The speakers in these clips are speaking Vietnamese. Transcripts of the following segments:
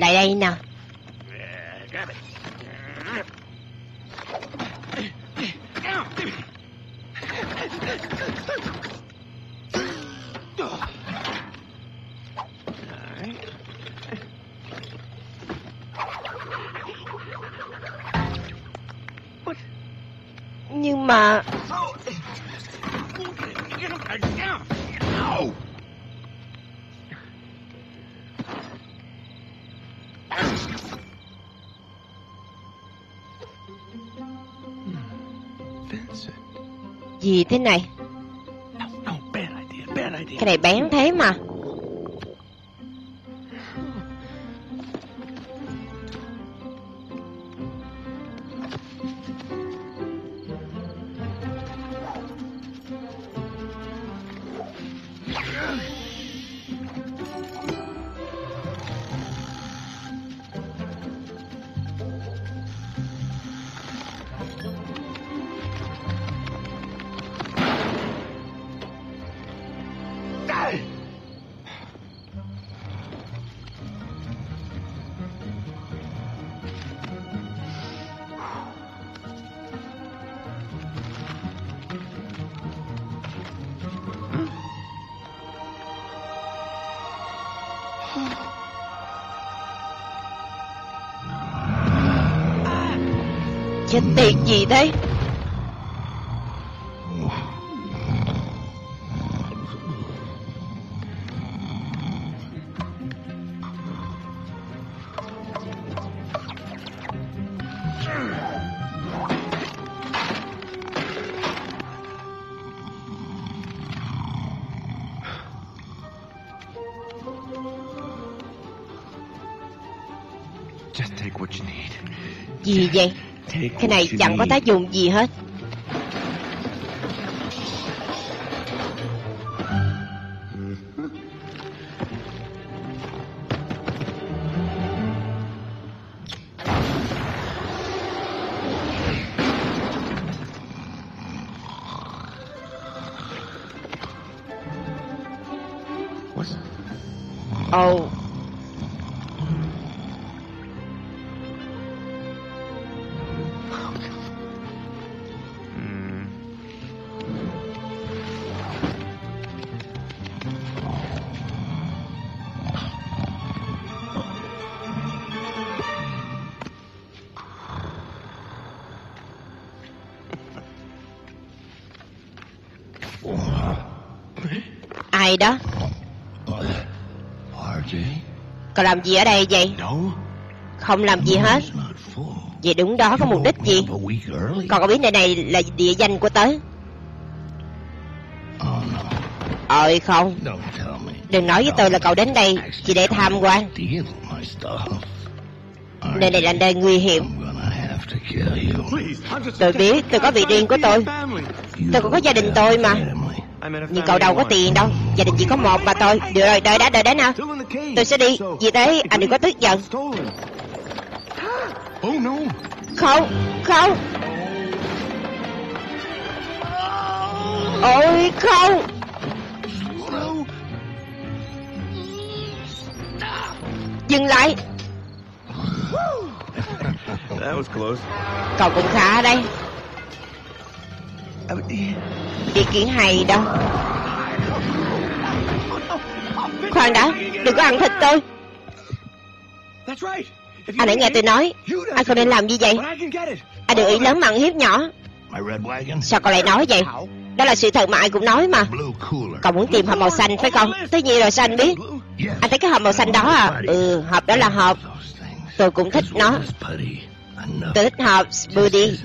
Lại đây nào. Thế này. Cái này bén thế mà Tiệt gì thế? Gì vậy Cái này chẳng có tác dụng gì hết làm gì ở đây vậy? Không làm gì hết. Vậy đúng đó có mục đích gì? Còn có biết nơi này là địa danh của tớ? Ơi không. Đừng nói với tôi là cậu đến đây Chỉ để tham quan. Nơi này là nơi nguy hiểm. Tôi biết tôi có vị riêng của tôi. Tôi cũng có gia đình tôi mà. Nhưng cậu đâu có tiền đâu Gia đình chỉ có một mà thôi Được rồi đợi đã đợi đã nào. Tôi sẽ đi. Vì thế anh đừng có tức giận. Không Không. Ôi không. Dừng lại. Cậu cũng khá đây Ý kiến hay đó Khoan đã Đừng có ăn thịt tôi. Anh hãy nghe tôi nói Anh không nên làm như vậy. Anh đừng ý lớn mặn hiếp nhỏ. Sao cậu lại nói vậy? Đó là sự thật mà ai cũng nói mà. Cậu muốn tìm hộp màu xanh phải không? Tất nhiên rồi sao anh biết? Anh thấy cái hộp màu xanh đó à? Ừ hộp đó là hộp. Tôi cũng thích nó. Tôi thích hộp Spoody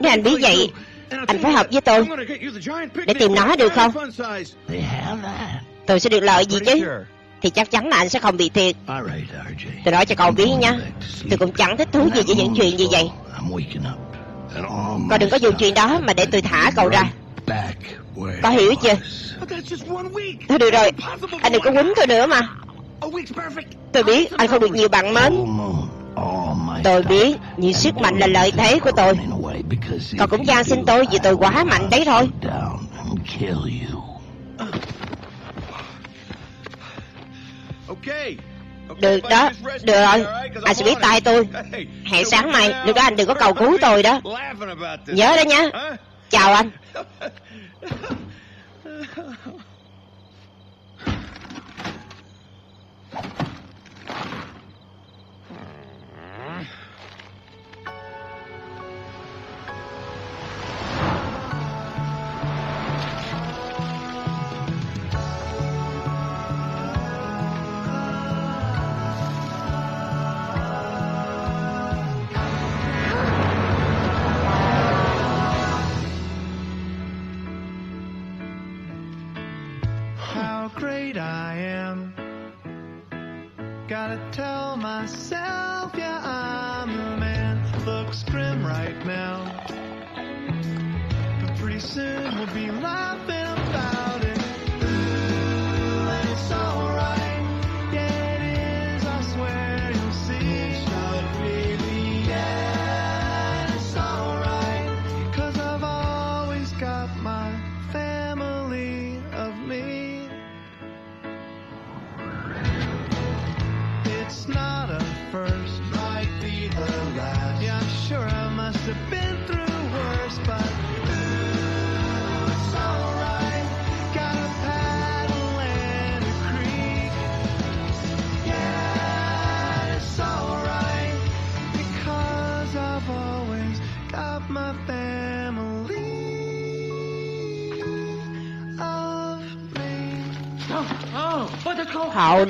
Nếu anh biết vậy Anh phải hợp với tôi. Để tìm nó được không Tôi sẽ được lợi gì chứ? Thì chắc chắn là anh sẽ không bị thiệt. Tôi nói cho cậu biết nha. Tôi cũng chẳng thích thú gì với những chuyện như vậy. Cậu đừng có dùng chuyện đó mà để tôi thả cậu ra. Có hiểu chưa? Thôi được rồi. Anh đừng có quýnh tôi nữa mà. Tôi biết anh không được nhiều bạn mến. Tôi biết Nhiều sức mạnh là lợi thế của tôi. Cậu cũng gian xin tôi Vì tôi quá mạnh đấy thôi Được đó. Được rồi. Anh sẽ biết tay tôi. Hẹn sáng mai Lúc đó anh đừng có cầu cứu tôi đó. Nhớ đó nhé Chào anh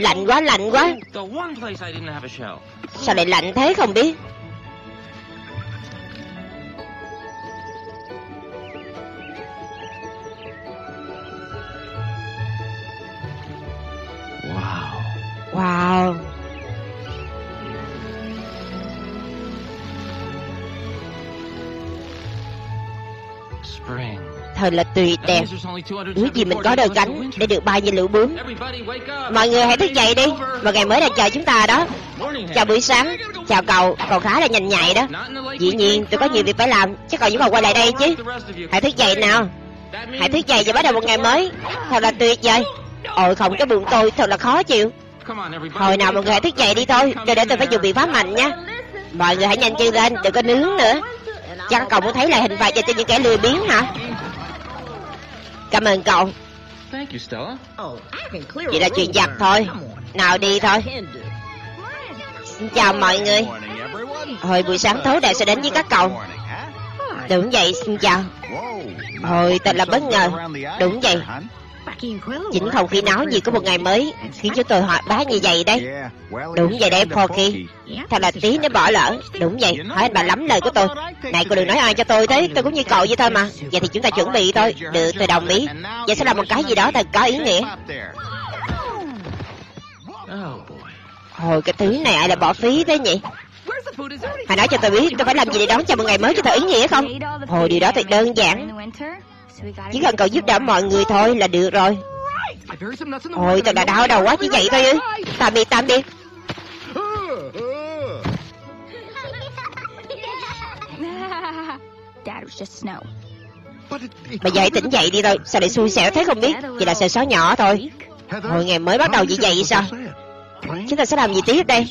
lạnh quá lạnh quá. Sao lại lạnh thế không biết Thời là tuyệt đẹp Ước gì mình có đôi cánh Để được bay như lũ bướm. Mọi người hãy thức dậy đi. Một ngày mới đang chờ chúng ta đó. Chào buổi sáng. Chào cậu. Cậu khá là nhanh nhạy đó. Dĩ nhiên tôi có nhiều việc phải làm. Chắc cậu vẫn còn quay lại đây chứ. Hãy thức dậy nào. Hãy thức dậy và bắt đầu một ngày mới. Thật là tuyệt vời. Ôi không cái bụng tôi thật là khó chịu. Hồi nào mọi người hãy thức dậy đi thôi. Để để tôi phải dùng biện pháp mạnh nha. Mọi người hãy nhanh chân lên. Đừng có nướng nữa. Chắc cậu muốn thấy là hình phạt cho những kẻ lười biếng hả Cảm ơn cậu. Chỉ là chuyện giặt thôi. Nào đi thôi. Xin chào mọi người. Hồi buổi sáng thấu đẹp sẽ đến với các cậu. Đúng vậy xin chào. Hồi thật là bất ngờ. Đúng vậy Chính không khí náo nhiệt của một ngày mới, Khiến cho tôi hỏi bá như vậy đấy. Đúng vậy đấy Porky Thật là tí nó bỏ lỡ. Đúng vậy Hỏi anh bà lắm lời của tôi. Này, cô đừng nói ai cho tôi thế. Tôi cũng như cậu vậy thôi mà. Vậy thì chúng ta chuẩn bị thôi. Được, tôi đồng ý. Vậy sẽ là một cái gì đó thật có ý nghĩa. Hồi cái thứ này ai là bỏ phí thế nhỉ? Hãy nói cho tôi biết, tôi phải làm gì để đón chào một ngày mới cho thật ý nghĩa không? Hồi điều đó thật đơn giản chỉ cần cậu giúp đỡ mọi người thôi là được rồi. Ôi, tao đã đau đầu quá chỉ vậy thôi ư Tạm biệt tạm biệt. Bây giờ hãy tỉnh dậy đi thôi. Sao lại xui xẻo thế không biết? Chỉ là sợi sói nhỏ thôi. Hồi ngày mới bắt đầu như vậy sao? Chúng ta sẽ làm gì tiếp đây?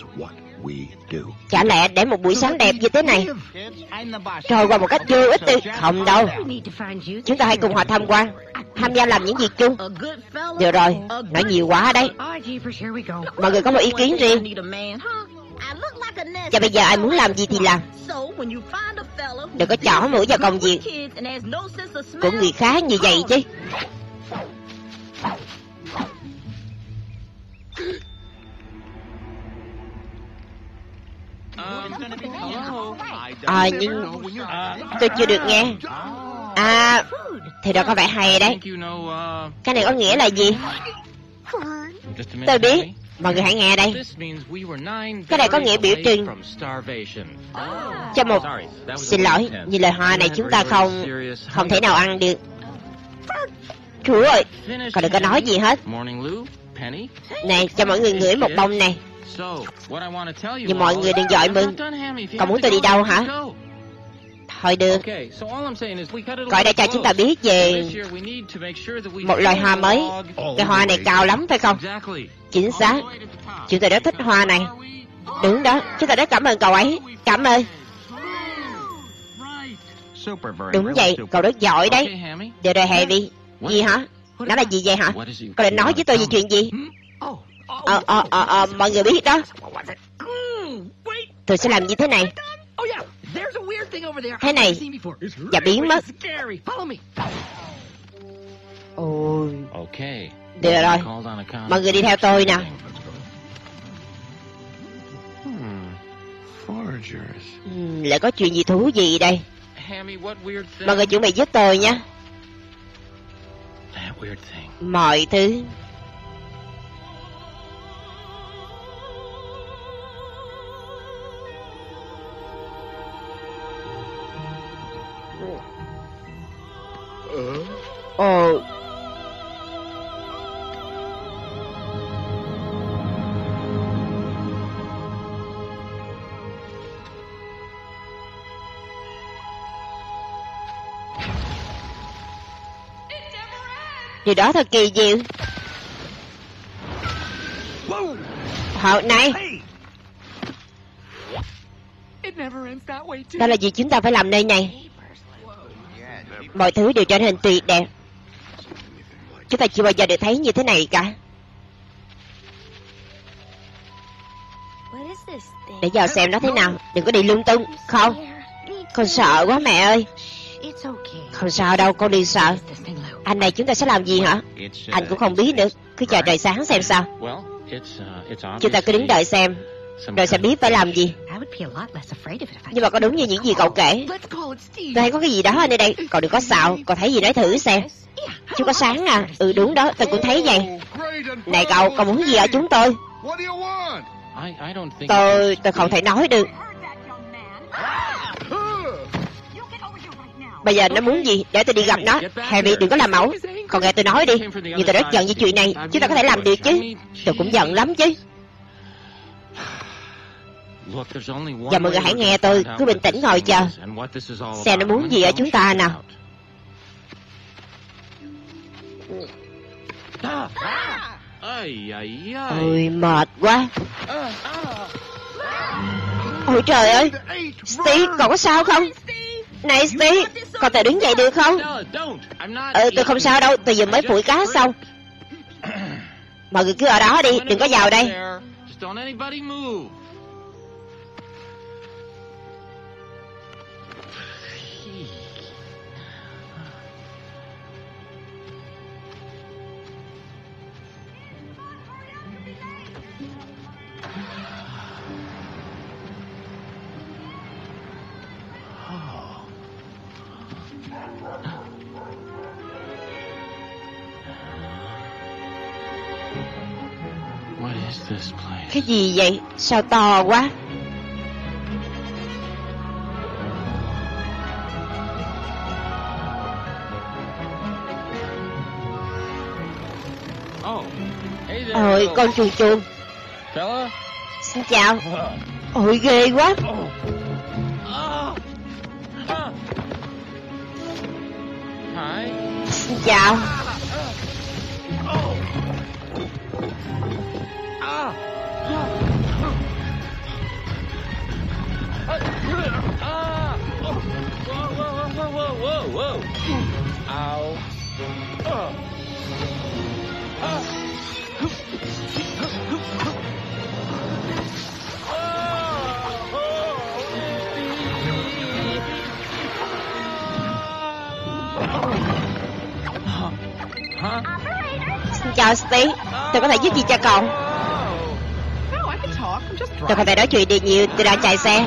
Chả lẽ để một buổi sáng đẹp như thế này? Trôi qua một cách vô ích đi. Không đâu. Chúng ta hãy cùng họ tham quan Tham gia làm những việc chung. Được rồi, nói nhiều quá đấy Mọi người có một ý kiến riêng. Và bây giờ ai muốn làm gì thì làm. Đừng có chỏ mũi vào công việc Của người khác như vậy chứ. À nhưng tôi chưa được nghe. À Thì đó có vẻ hay đấy. Cái này có nghĩa là gì? Tôi biết. Mọi người hãy nghe đây. Cái này có nghĩa biểu trưng Cho một Xin lỗi, Như lời hoa này chúng ta không Không thể nào ăn được. Chúa ơi, Còn đừng có nói gì hết. Này, cho mọi người ngửi một bông này. Nhưng mọi người đừng dội mừng Còn muốn tôi đi đâu hả? Thôi được. Gọi đây cho chúng ta biết về Một loài hoa mới. Cái hoa này cao lắm phải không? Chính xác. Chúng tôi rất thích hoa này. Đúng đó. Chúng ta rất cảm ơn cậu ấy. Cảm ơn. Đúng vậy. Cậu rất giỏi đấy. Được rồi Heavy. Gì hả? Nó là gì vậy hả? Cậu định nói với tôi về chuyện gì Ờ ờ ờ ờ Mọi người biết đó. Tôi sẽ làm như thế này. Thế này Và biến mất. Ôi. Được rồi Mọi người đi theo tôi nè uhm, Lại có chuyện gì thú vị đây? Mọi người chuẩn bị giúp tôi nhé. Mọi thứ Ồ Điều đó thật kỳ diệu. Họ này Đó là gì chúng ta phải làm nơi này Mọi thứ đều trở nên tuyệt đẹp. Chúng ta chưa bao giờ được thấy như thế này cả. Để giờ xem nó thế nào. Đừng có đi lung tung. Không. Con sợ quá mẹ ơi. Không sao đâu con đi sợ. Anh này chúng ta sẽ làm gì hả? Anh cũng không biết nữa. Cứ chờ trời sáng xem sao. Chúng ta cứ đứng đợi xem. Rồi sẽ biết phải làm gì Nhưng mà có đúng như những gì cậu kể? Tôi có cái gì đó ở nơi đây Cậu đừng có xạo Cậu thấy gì nói thử xem. Chú có sáng à? Ừ đúng đó Tôi cũng thấy vậy. Này cậu Cậu muốn gì ở chúng tôi? Tôi Tôi không thể nói được. Bây giờ nó muốn gì? Để tôi đi gặp nó. Harry đừng có làm mẫu. Còn nghe tôi nói đi. Nhưng tôi rất giận với chuyện này Chúng ta có thể làm được chứ. Tôi cũng giận lắm chứ Và mọi người hãy nghe tôi Cứ bình tĩnh ngồi chờ Xem nó muốn gì ở chúng ta nào. Ôi mệt quá. Ôi trời ơi. Steve cậu có sao không? Này Steve Con tự đứng dậy được không? Ừ tôi không sao đâu. Tôi vừa mới phủi cá xong. Mọi người cứ ở đó đi. Đừng có vào đây Cái gì vậy? Sao to quá? Ôi, con chuồn chuồn Xin chào Ôi, ghê quá Xin chào Xin chào Steve. Tôi có thể giúp gì cho cậu? Tôi không thể nói chuyện được nhiều Tôi đang chạy xe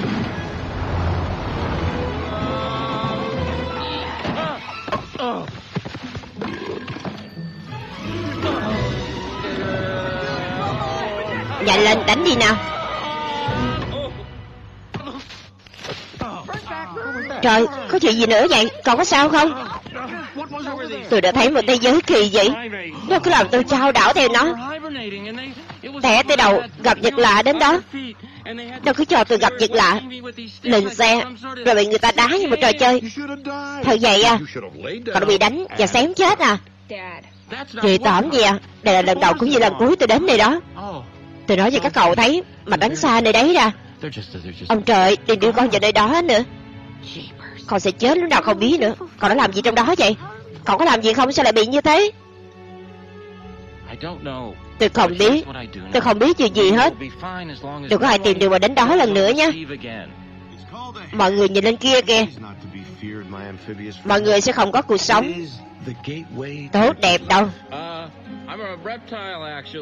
Nhanh lên đánh đi nào. Trời, có chuyện gì nữa vậy? Còn có sao không? Tôi đã thấy một thế giới kỳ dị Nó cứ làm tôi trao đảo theo nó. Tẻ tới đầu gặp vật lạ đến đó. Nó cứ cho tôi gặp vật lạ. Lên xe Rồi bị người ta đá như một trò chơi. Thật vậy à? Còn bị đánh và xém chết à? Kỳ tỏm gì à? Đây là lần đầu cũng như lần cuối tôi đến đây đó. Tôi nói cho các cậu thấy Mà đánh xa nơi đấy ra. Ông trời, đừng đưa con vào nơi đó nữa. Con sẽ chết lúc nào không biết nữa. Con đã làm gì trong đó vậy? Con có làm gì không? Sao lại bị như thế? Tôi không biết. Tôi không biết chuyện gì hết. Đừng có ai tìm được mà đến đó lần nữa nha Mọi người nhìn lên kia kìa. Mọi người sẽ không có cuộc sống Tốt đẹp đâu.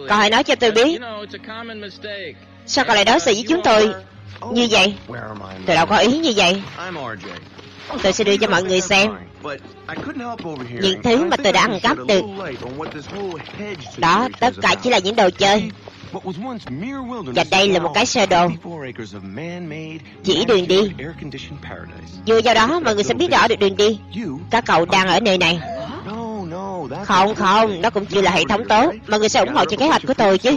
Cậu hãy nói cho tôi biết Sao cậu lại đối xử với chúng tôi Như vậy? Tôi đâu có ý như vậy? Tôi sẽ đưa cho mọi người xem. Những thứ mà tôi đã ăn cắp được. Đó tất cả chỉ là những đồ chơi. và đây là một cái sơ đồ. Chỉ đường đi. Dựa vào đó mọi người sẽ biết rõ được đường đi. Các cậu đang ở nơi này không không, Nó cũng chưa là hệ thống tốt. Mọi người sẽ ủng hộ cho kế hoạch của tôi chứ.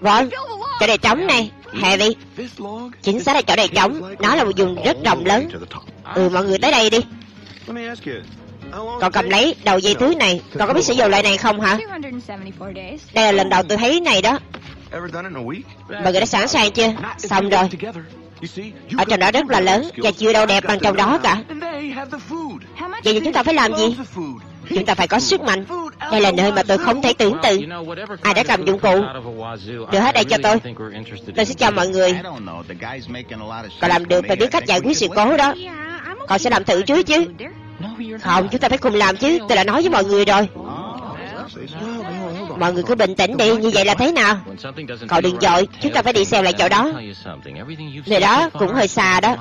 Vâng Chỗ này trống này, Harry. Chính xác là chỗ này trống. Nó là một vùng rất rộng lớn. Ừ mọi người tới đây đi. Còn cầm lấy đầu dây túi này. Còn có biết sử dụng loại này không hả? Đây là lần đầu tôi thấy này đó. Mọi người đã sẵn sàng chưa? Xong rồi. Ở trong đó rất là lớn Và chưa đâu đẹp bằng trong đó cả. Vậy thì chúng ta phải làm gì? Chúng ta phải có sức mạnh. Đây là nơi mà tôi không thể tưởng tượng. Ai đã cầm dụng cụ? Đưa hết đây cho tôi. Tôi sẽ cho mọi người. Còn làm được và biết cách giải quyết sự cố đó. Còn sẽ làm thử trước chứ. Không, chúng ta phải cùng làm chứ. Tôi đã nói với mọi người rồi. Mọi người cứ bình tĩnh đi. Như vậy là thế nào? Cậu đừng dội. Chúng ta phải đi xem lại chỗ đó. Nơi đó cũng hơi xa đó.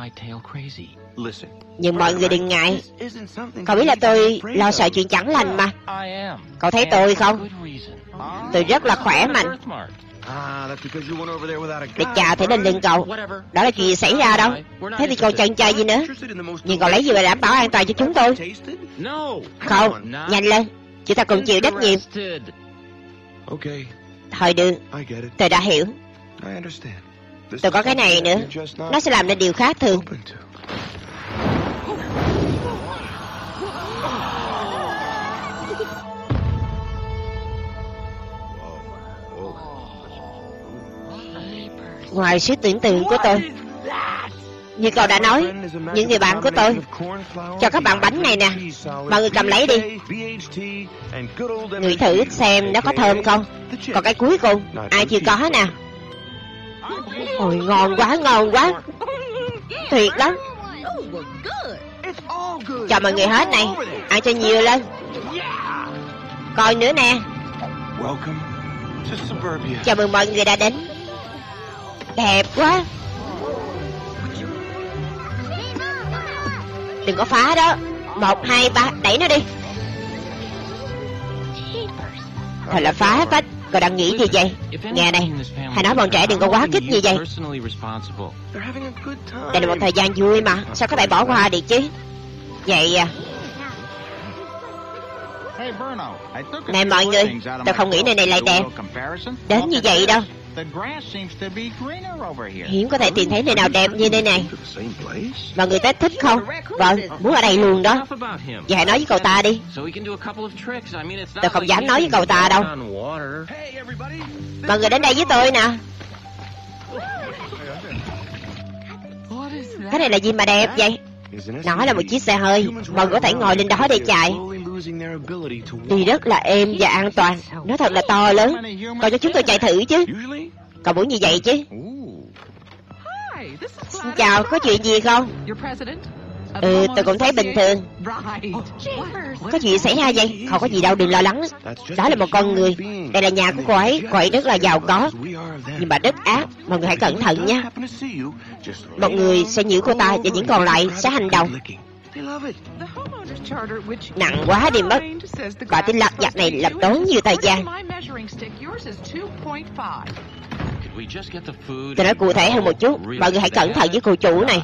Nhưng mọi người đừng ngại. Cậu biết là tôi lo sợ chuyện chẳng lành mà. Cậu thấy tôi không? Tôi rất là khỏe mạnh. để chào thể lên lưng cậu. Đó là chuyện gì xảy ra đâu? Thế thì cậu chần chờ gì nữa? Nhưng cậu lấy gì để đảm bảo an toàn cho chúng tôi? Không, nhanh lên. Chúng ta cùng chịu trách nhiệm. Thôi được. Tôi đã hiểu. Tôi có cái này nữa. Nó sẽ làm nên điều khác thường ngoài sự tưởng tượng của tôi như cậu đã nói những người bạn của tôi cho các bạn bánh này nè. Mọi người cầm lấy đi. Người thử xem nó có thơm không? Còn cái cuối cùng ai chưa có nè? Ôi ngon quá ngon quá. Tuyệt lắm. Cho mọi người hết này ăn cho nhiều lên? Coi nữa nè. Chào mừng mọi người đã đến Đẹp quá. Đừng có phá đó. Một, hai, ba, đẩy nó đi. Thật là phá vách Cậu đang nghĩ gì vậy? Nghe này, Hãy nói bọn trẻ đừng có quá kích như vậy. Đây là một thời gian vui mà. Sao có thể bỏ qua được chứ? Vậy à. Này mọi người Tôi không nghĩ nơi này lại đẹp. Đến như vậy đâu. Hiếm có thể tìm thấy nơi nào đẹp như nơi này. Mà người ta thích không? Vâng, muốn ở đây luôn đó. Vậy hãy nói với cậu ta đi. Tôi không dám nói với cậu ta đâu. Mọi người đến đây với tôi nè. Cái này là gì mà đẹp vậy? Nó là một chiếc xe hơi. Mọi người có thể ngồi lên đó để chạy Đi rất là êm và an toàn. Nó thật là to lớn. Còn cho chúng tôi chạy thử chứ. Cậu muốn như vậy chứ? Xin chào, có chuyện gì không? Ừ, tôi cũng thấy bình thường. Có chuyện xảy ra vậy? Không có gì đâu, đừng lo lắng. Đó là một con người. Đây là nhà của cô ấy. Cô ấy rất là giàu có. Nhưng mà rất ác Mọi người hãy cẩn thận nha. Một người sẽ nhiễu cô ta Và những còn lại sẽ hành động Nặng quá đi mất. Bà tin lặt giặt này lập tốn nhiều thời gian. Tôi nói cụ thể hơn một chút. Mọi người hãy cẩn thận với cô chủ này.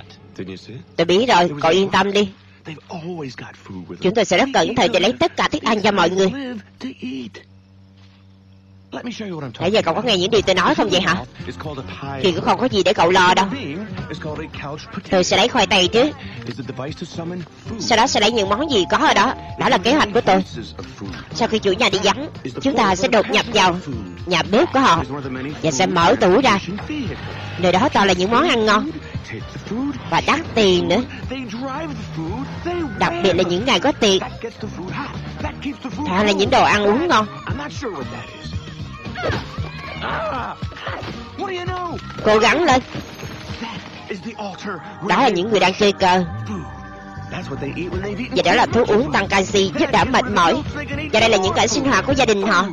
Tôi biết rồi, cậu yên tâm đi. Chúng tôi sẽ rất cẩn thận để lấy tất cả thức ăn cho mọi người. Nãy giờ cậu có nghe những điều tôi nói không vậy hả? Thì cũng không có gì để cậu lo đâu. Tôi sẽ lấy khoai tây chứ. Sau đó sẽ lấy những món gì có ở đó. Đó là kế hoạch của tôi. Sau khi chủ nhà đi vắng, chúng ta sẽ đột nhập vào nhà bếp của họ và sẽ mở tủ ra. Nơi đó toàn là những món ăn ngon và đắt tiền nữa. Đặc biệt là những ngày có tiền. Thật là những đồ ăn uống ngon. Cố gắng lên. Đó là những người đang chơi cờ. Và đó là thuốc uống tăng canxi giúp giảm mệt mỏi. Và đây là những cảnh sinh hoạt của gia đình họ.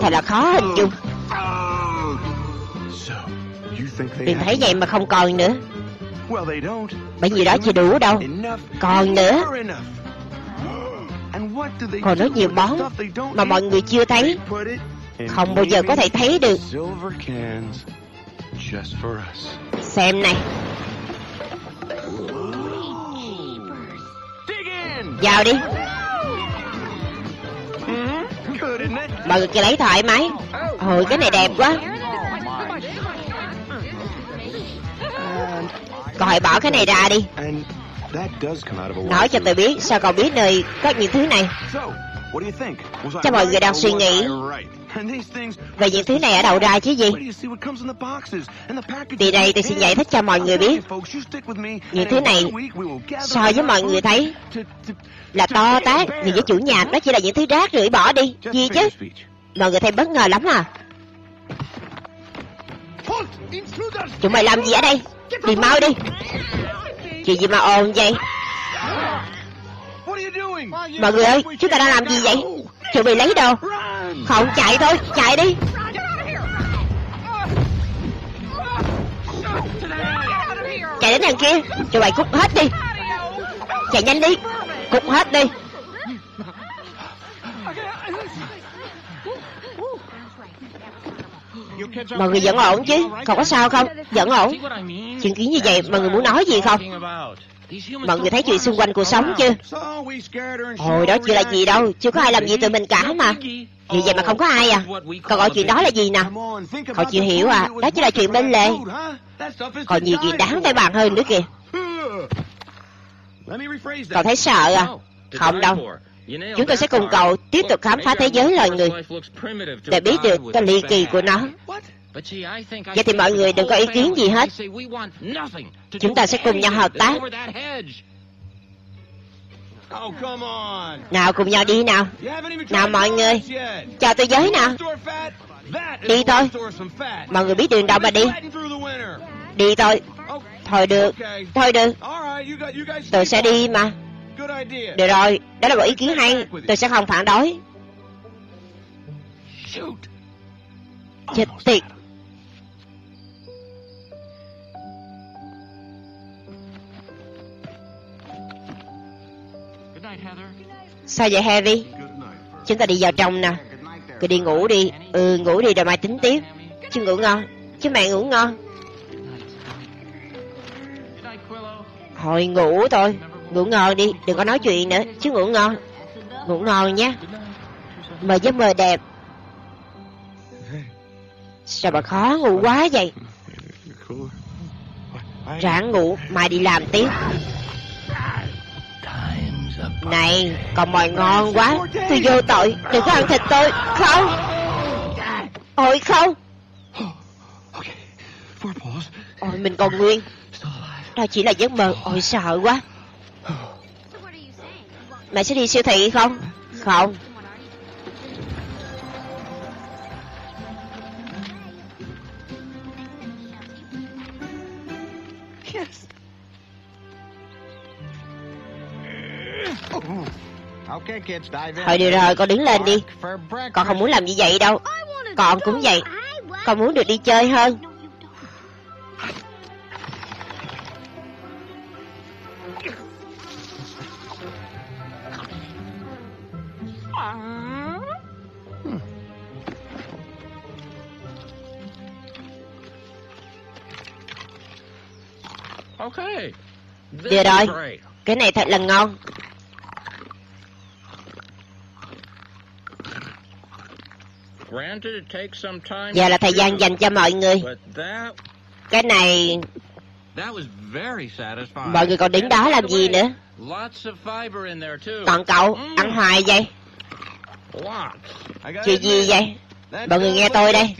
Thật là khó hình dung. Đừng thấy vậy mà không còn nữa. Bởi vì đó chưa đủ đâu. Còn nữa. Còn rất nhiều món Mà mọi người chưa thấy không bao giờ có thể thấy được. Xem này. Vào đi. Mọi người kia lấy thoải mái. Hồi cái này đẹp quá. Cậu hãy bỏ cái này ra đi. Nói cho tôi biết Sao cậu biết nơi có những thứ này? Chắc mọi người đang suy nghĩ Vậy những thứ này ở đâu ra chứ gì? Vì đây tôi xin giải thích cho mọi người biết. Những thứ này So với mọi người thấy Là to tát. Nhưng với chủ nhà đó chỉ là những thứ rác rưởi bỏ đi. Gì chứ? Mọi người thấy bất ngờ lắm à? Chúng mày làm gì ở đây? Đi mau đi. Chuyện gì mà ồn vậy Mọi người ơi Chúng ta đang làm gì vậy? Chuẩn bị lấy đồ. Không chạy thôi Chạy đi. Chạy đến đằng kia Cho mày cút hết đi. Chạy nhanh đi Cút hết đi. Mọi người vẫn ổn chứ? Không có sao không? Vẫn ổn. Chuyện kiến như vậy mọi người muốn nói gì không Mọi người thấy chuyện xung quanh cuộc sống chưa? Hồi đó chưa là gì đâu, Chưa có ai làm gì tụi mình cả mà. Vì vậy mà không có ai à. Còn gọi chuyện đó là gì nè Họ chưa hiểu à Đó chỉ là chuyện bên lề. Còn nhiều chuyện đáng phải bàn hơn nữa kìa. Cậu thấy sợ à? Không đâu. Chúng tôi sẽ cùng cậu tiếp tục khám phá thế giới loài người Để biết được cái ly kỳ của nó. Vậy thì mọi người đừng có ý kiến gì hết. Chúng ta sẽ cùng nhau hợp tác. Nào cùng nhau đi nào. Nào mọi người. Cho tôi giới nào. Đi thôi. Mọi người biết đường đâu mà đi. Đi thôi. Thôi được. Thôi được. Tôi sẽ đi mà. Được rồi. Đó là một ý kiến hay. Tôi sẽ không phản đối. Chết tiệt Sao vậy, Harry? Chúng ta đi vào trong nè Cứ đi ngủ đi. Ừ ngủ đi rồi mai tính tiếp. Chứ ngủ ngon. Chứ mẹ ngủ ngon. Hồi ngủ thôi. Ngủ ngon đi. Đừng có nói chuyện nữa. Chứ ngủ ngon. Ngủ ngon nhé. Mời giấc mơ đẹp. Sao mà khó ngủ quá vậy? Ráng ngủ. Mai đi làm tiếp này Còn mồi ngon quá. Tôi vô tội. Đừng có ăn thịt tôi. Không. Ôi không. Ôi, mình còn nguyên. Đó chỉ là giấc mơ. Ôi, sợ quá. Mẹ sẽ đi siêu thị không? Không. Thôi được rồi, con đứng lên đi. Con không muốn làm như vậy đâu. Con cũng vậy. Con muốn được đi chơi hơn. Được rồi, cái này thật là ngon. Giờ là thời gian dành cho mọi người. Cái này... Mọi người còn đứng đó làm gì nữa? Còn cậu, ăn hoài vậy? Chuyện gì vậy? Mọi người nghe tôi đây.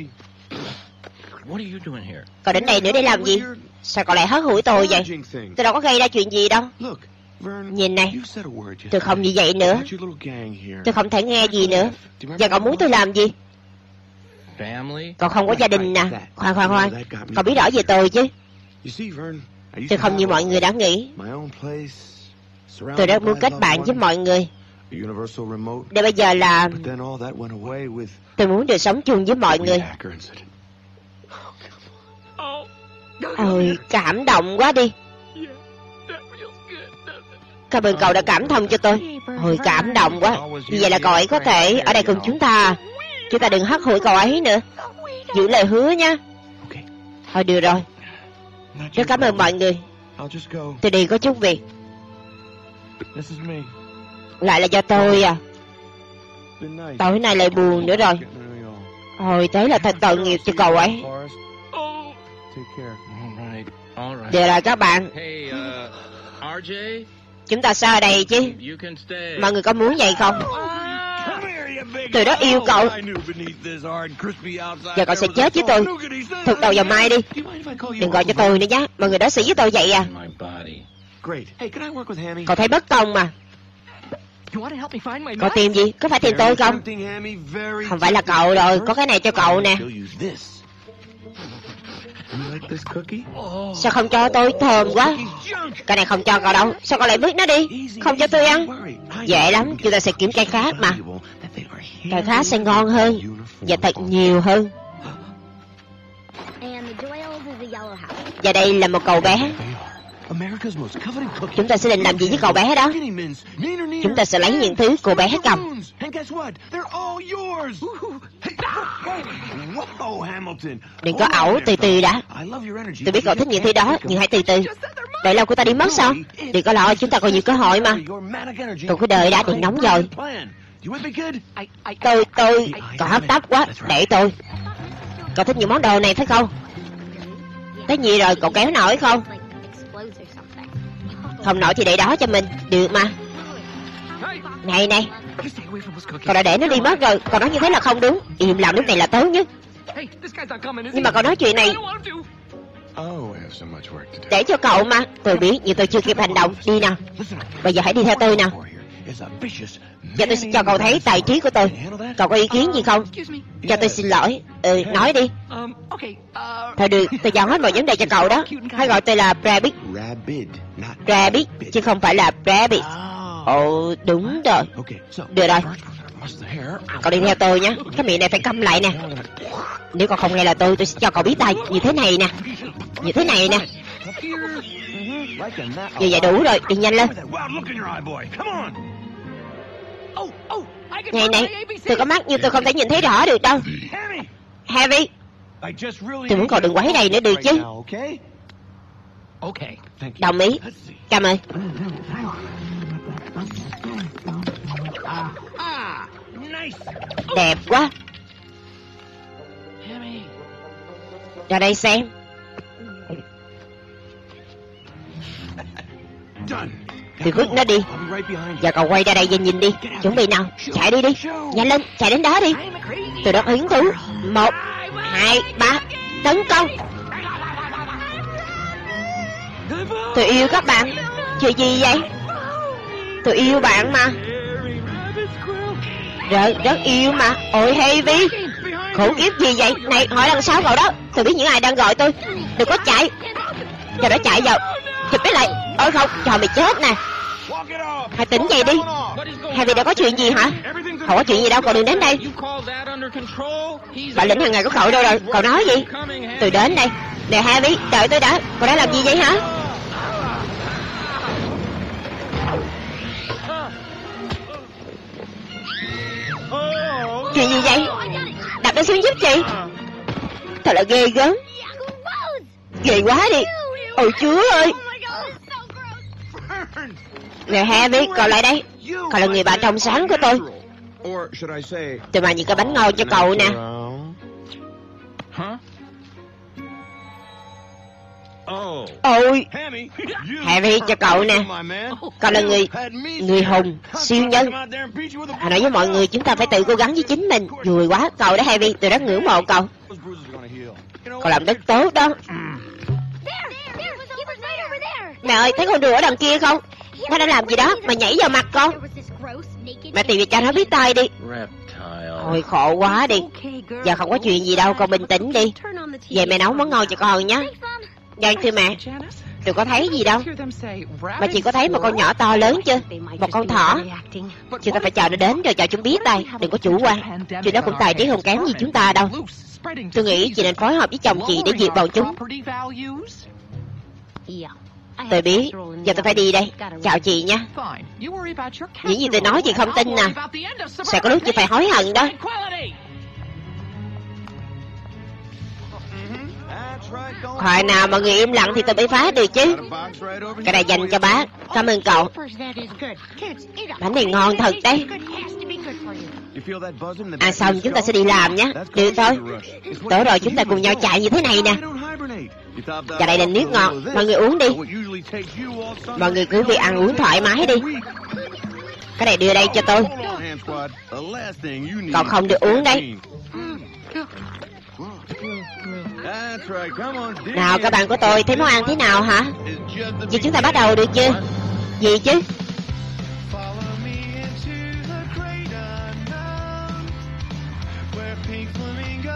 Cậu đến đây nữa để làm gì? Sao cậu lại hớt hủi tôi vậy? Tôi đâu có gây ra chuyện gì đâu. Nhìn này, tôi không như vậy nữa. Tôi không thể nghe gì nữa. Giờ cậu muốn tôi làm gì? Cậu không có gia đình nè. Khoan khoan khoan. Cậu biết rõ về tôi chứ. Tôi không như mọi người đã nghĩ. Tôi rất muốn kết bạn với mọi người. Để bây giờ là tôi muốn được sống chung với mọi người. Ôi, cảm động quá đi. Cảm ơn cậu đã cảm thông cho tôi. Ôi, cảm động quá. Như vậy là cậu ấy có thể ở đây cùng chúng ta. Chúng ta đừng hắt hủi cậu ấy nữa. Giữ lời hứa nha. Thôi được rồi. Rất cảm ơn mọi người. Tôi đi có chút việc. Lại là do tôi à. Tối nay lại buồn nữa rồi. Ôi, thế là thật tội nghiệp cho cậu ấy. Được rồi các bạn. Chúng ta sao ở đây chứ? Mọi người có muốn vậy không? Tôi rất yêu cậu. Giờ cậu sẽ chết với tôi. Thực đầu vào mai đi. Đừng gọi cho tôi nữa nhé. Mọi người đối xử với tôi vậy à. Cậu thấy bất công mà. Cậu tìm gì? Có phải tìm tôi không? Không phải là cậu rồi. Có cái này cho cậu nè. Sao không cho tôi thơm quá Cái này không cho cậu đâu Sao cậu lại bước nó đi Không cho tôi ăn Dễ lắm Chúng ta sẽ kiếm cái khác mà cái khác sẽ ngon hơn Và thật nhiều hơn. Và đây là một cậu bé. Chúng ta sẽ định làm gì với cậu bé đó. Chúng ta sẽ lấy những thứ cô bé cầm. Đừng có ẩu từ từ đã. Tôi biết cậu thích những thứ đó Nhưng hãy từ từ. Đợi lâu của ta đi mất sao? Đừng có lo chúng ta còn nhiều cơ hội mà. Cậu cứ đợi đã đừng nóng rồi Tôi tôi Cậu hấp tấp quá. Để tôi. Cậu thích những món đồ này phải không? Cái gì rồi? Cậu kéo nổi không? Không nổi thì để đó cho mình. Được mà. Này này. Cậu đã để nó đi mất rồi. Cậu nói như thế là không đúng. Im lặng lúc này là tốt nhất. Nhưng mà cậu nói chuyện này Để cho cậu mà. Tôi biết nhưng tôi chưa kịp hành động. Đi nào. Bây giờ hãy đi theo tôi nào Giờ tôi sẽ cho cậu thấy tài trí của tôi. Cậu có ý kiến gì không? Cho tôi xin lỗi. Ừ nói đi. Thôi được tôi giao hết mọi vấn đề cho cậu đó. Hãy gọi tôi là Rabbit. Rabbit chứ không phải là Rabbit. Ồ đúng rồi. Được rồi. Cậu đi theo tôi nhé. Cái miệng này phải câm lại nè. Nếu cậu không nghe là tôi Tôi sẽ cho cậu biết tay Như thế này nè. Như thế này nè. Như vậy đủ rồi. Đi nhanh lên Này này Tôi có mắt nhưng tôi không thể nhìn thấy rõ được đâu. Harry. Tôi muốn cậu đừng quấy này nữa được chứ. Đồng ý. Cảm ơn. Đẹp quá. Ra đây xem thì vứt nó đi. Giờ cậu quay ra đây và nhìn đi. Chuẩn bị nào? Chạy đi đi. Nhanh lên, Chạy đến đó đi. Tôi đó hứng thú. Một, Hai, Ba. Tấn công. Tôi yêu các bạn. Chuyện gì vậy? Tôi yêu bạn mà. Rất rất yêu mà. Ôi Heavy khủng khiếp gì vậy? Này, hỏi lần sau cậu đó. Tôi biết những ai đang gọi tôi. Đừng có chạy. Giờ đó chạy vào. Chụp cái lại. Ôi không Trời mày chết nè. Hãy tỉnh dậy đi. Heavy đã có chuyện gì hả? Không có chuyện gì đâu cậu đừng đến đây. Bản lĩnh hàng ngày của cậu đâu rồi? Cậu nói gì? Tôi đến đây. Nè Heavy đợi tôi đã. Cậu đã làm gì vậy hả? Chuyện gì vậy? Đặt nó xuống giúp chị. Thật là ghê gớm. Ghê quá đi. Ôi chúa ơi Nè Harry, cậu lại đây Cậu là người bạn trong sáng của tôi. Tôi mang những cái bánh ngon cho cậu nè. Ôi Harry cho cậu nè. Cậu là người Người hùng Siêu nhân. Hãy nói với mọi người chúng ta phải tự cố gắng với chính mình. Vui quá cậu đó Harry Tôi rất ngưỡng mộ cậu. Cậu làm rất tốt đó. Mẹ ơi thấy con rùa ở đằng kia không Nó đã làm gì đó? Mà nhảy vào mặt con. Mẹ tìm cho nó biết tay đi. Thôi khổ quá đi. Giờ không có chuyện gì đâu con bình tĩnh đi. Vậy mẹ nấu món ngon cho con nhé Vâng thưa mẹ Đừng có thấy gì đâu. Mà chỉ có thấy một con nhỏ to lớn chứ. Một con thỏ. Chúng ta phải chờ nó đến rồi cho chúng biết tay Đừng có chủ quan. Chuyện đó cũng tài trí không kém gì chúng ta đâu. Tôi nghĩ chị nên phối hợp với chồng chị để diệt bọn chúng Tôi biết. Giờ tôi phải đi đây. Chào chị nha Những gì tôi nói chị không tin nè Sẽ có lúc chị phải hối hận đó. Hồi nào mọi người im lặng thì tôi mới phá được chứ. Cái này dành cho bác. Cảm ơn cậu. Bánh này ngon thật đấy À xong, chúng ta sẽ đi làm nhé. Được thôi. Tối rồi, chúng ta cùng nhau chạy như thế này nè. Và đây là nước ngọt. Mọi người uống đi. Mọi người cứ việc ăn uống thoải mái đi. Cái này đưa đây cho tôi. Còn không được uống đấy nào, các bạn của tôi, thấy món ăn thế nào hả? Vậy chúng ta bắt đầu được chưa? Gì chứ?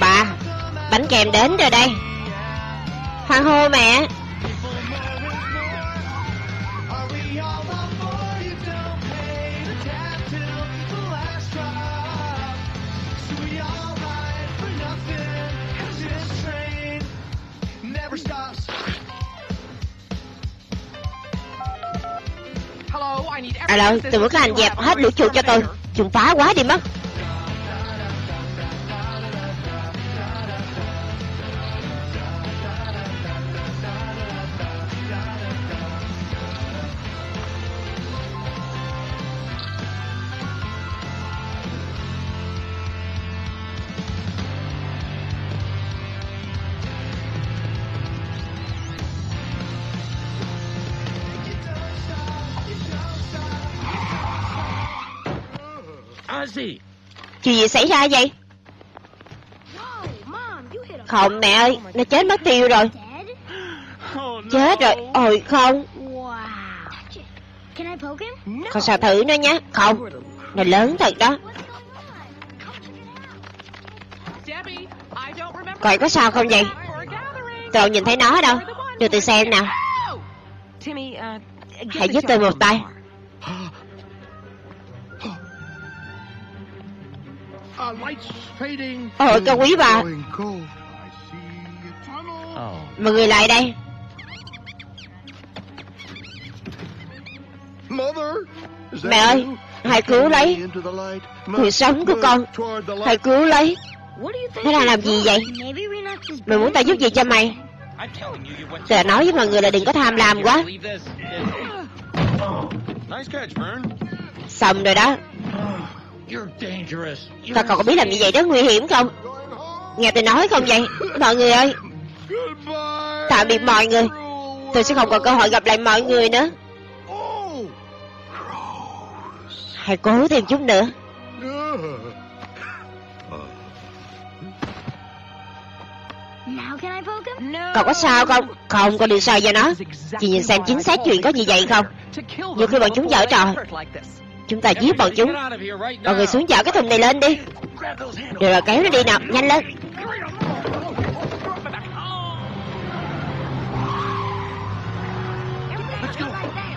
Bà, bánh kèm đến rồi đây. Hoan hô mẹ. Alo, tôi muốn các anh dẹp hết lũ chuột cho tôi. Chúng phá quá đi mất. Chuyện gì xảy ra vậy? Không mẹ ơi Nó chết mất tiêu rồi. Chết rồi Ôi không. Con sao thử nó nhé. Không Nó lớn thật đó. Coi có sao không vậy? Tôi không nhìn thấy nó đâu. Đưa tôi xem nào. Hãy giúp tôi một tay Ôi cao quý bà. Mọi người lại đây. Mẹ ơi Hãy cứu lấy. Người sống của con Hãy cứu lấy. Nó đang làm gì vậy? Mày muốn tao giúp gì cho mày? Tôi đã nói với mọi người là đừng có tham lam quá. Xong rồi đó Các cậu có biết làm như vậy rất nguy hiểm không? Nghe tôi nói không vậy? Mọi người ơi. Tạm biệt mọi người. Tôi sẽ không còn cơ hội gặp lại mọi người nữa. Hãy cố thêm chút nữa. Cậu có sao không? Không, con đừng sợ vào nó. Chị nhìn xem chính xác chuyện có gì vậy không? Nhiều khi bọn chúng dở trò Chúng ta giết bọn chúng. Mọi người xuống dạo cái thùng này lên đi. Được rồi kéo nó đi nào, nhanh lên.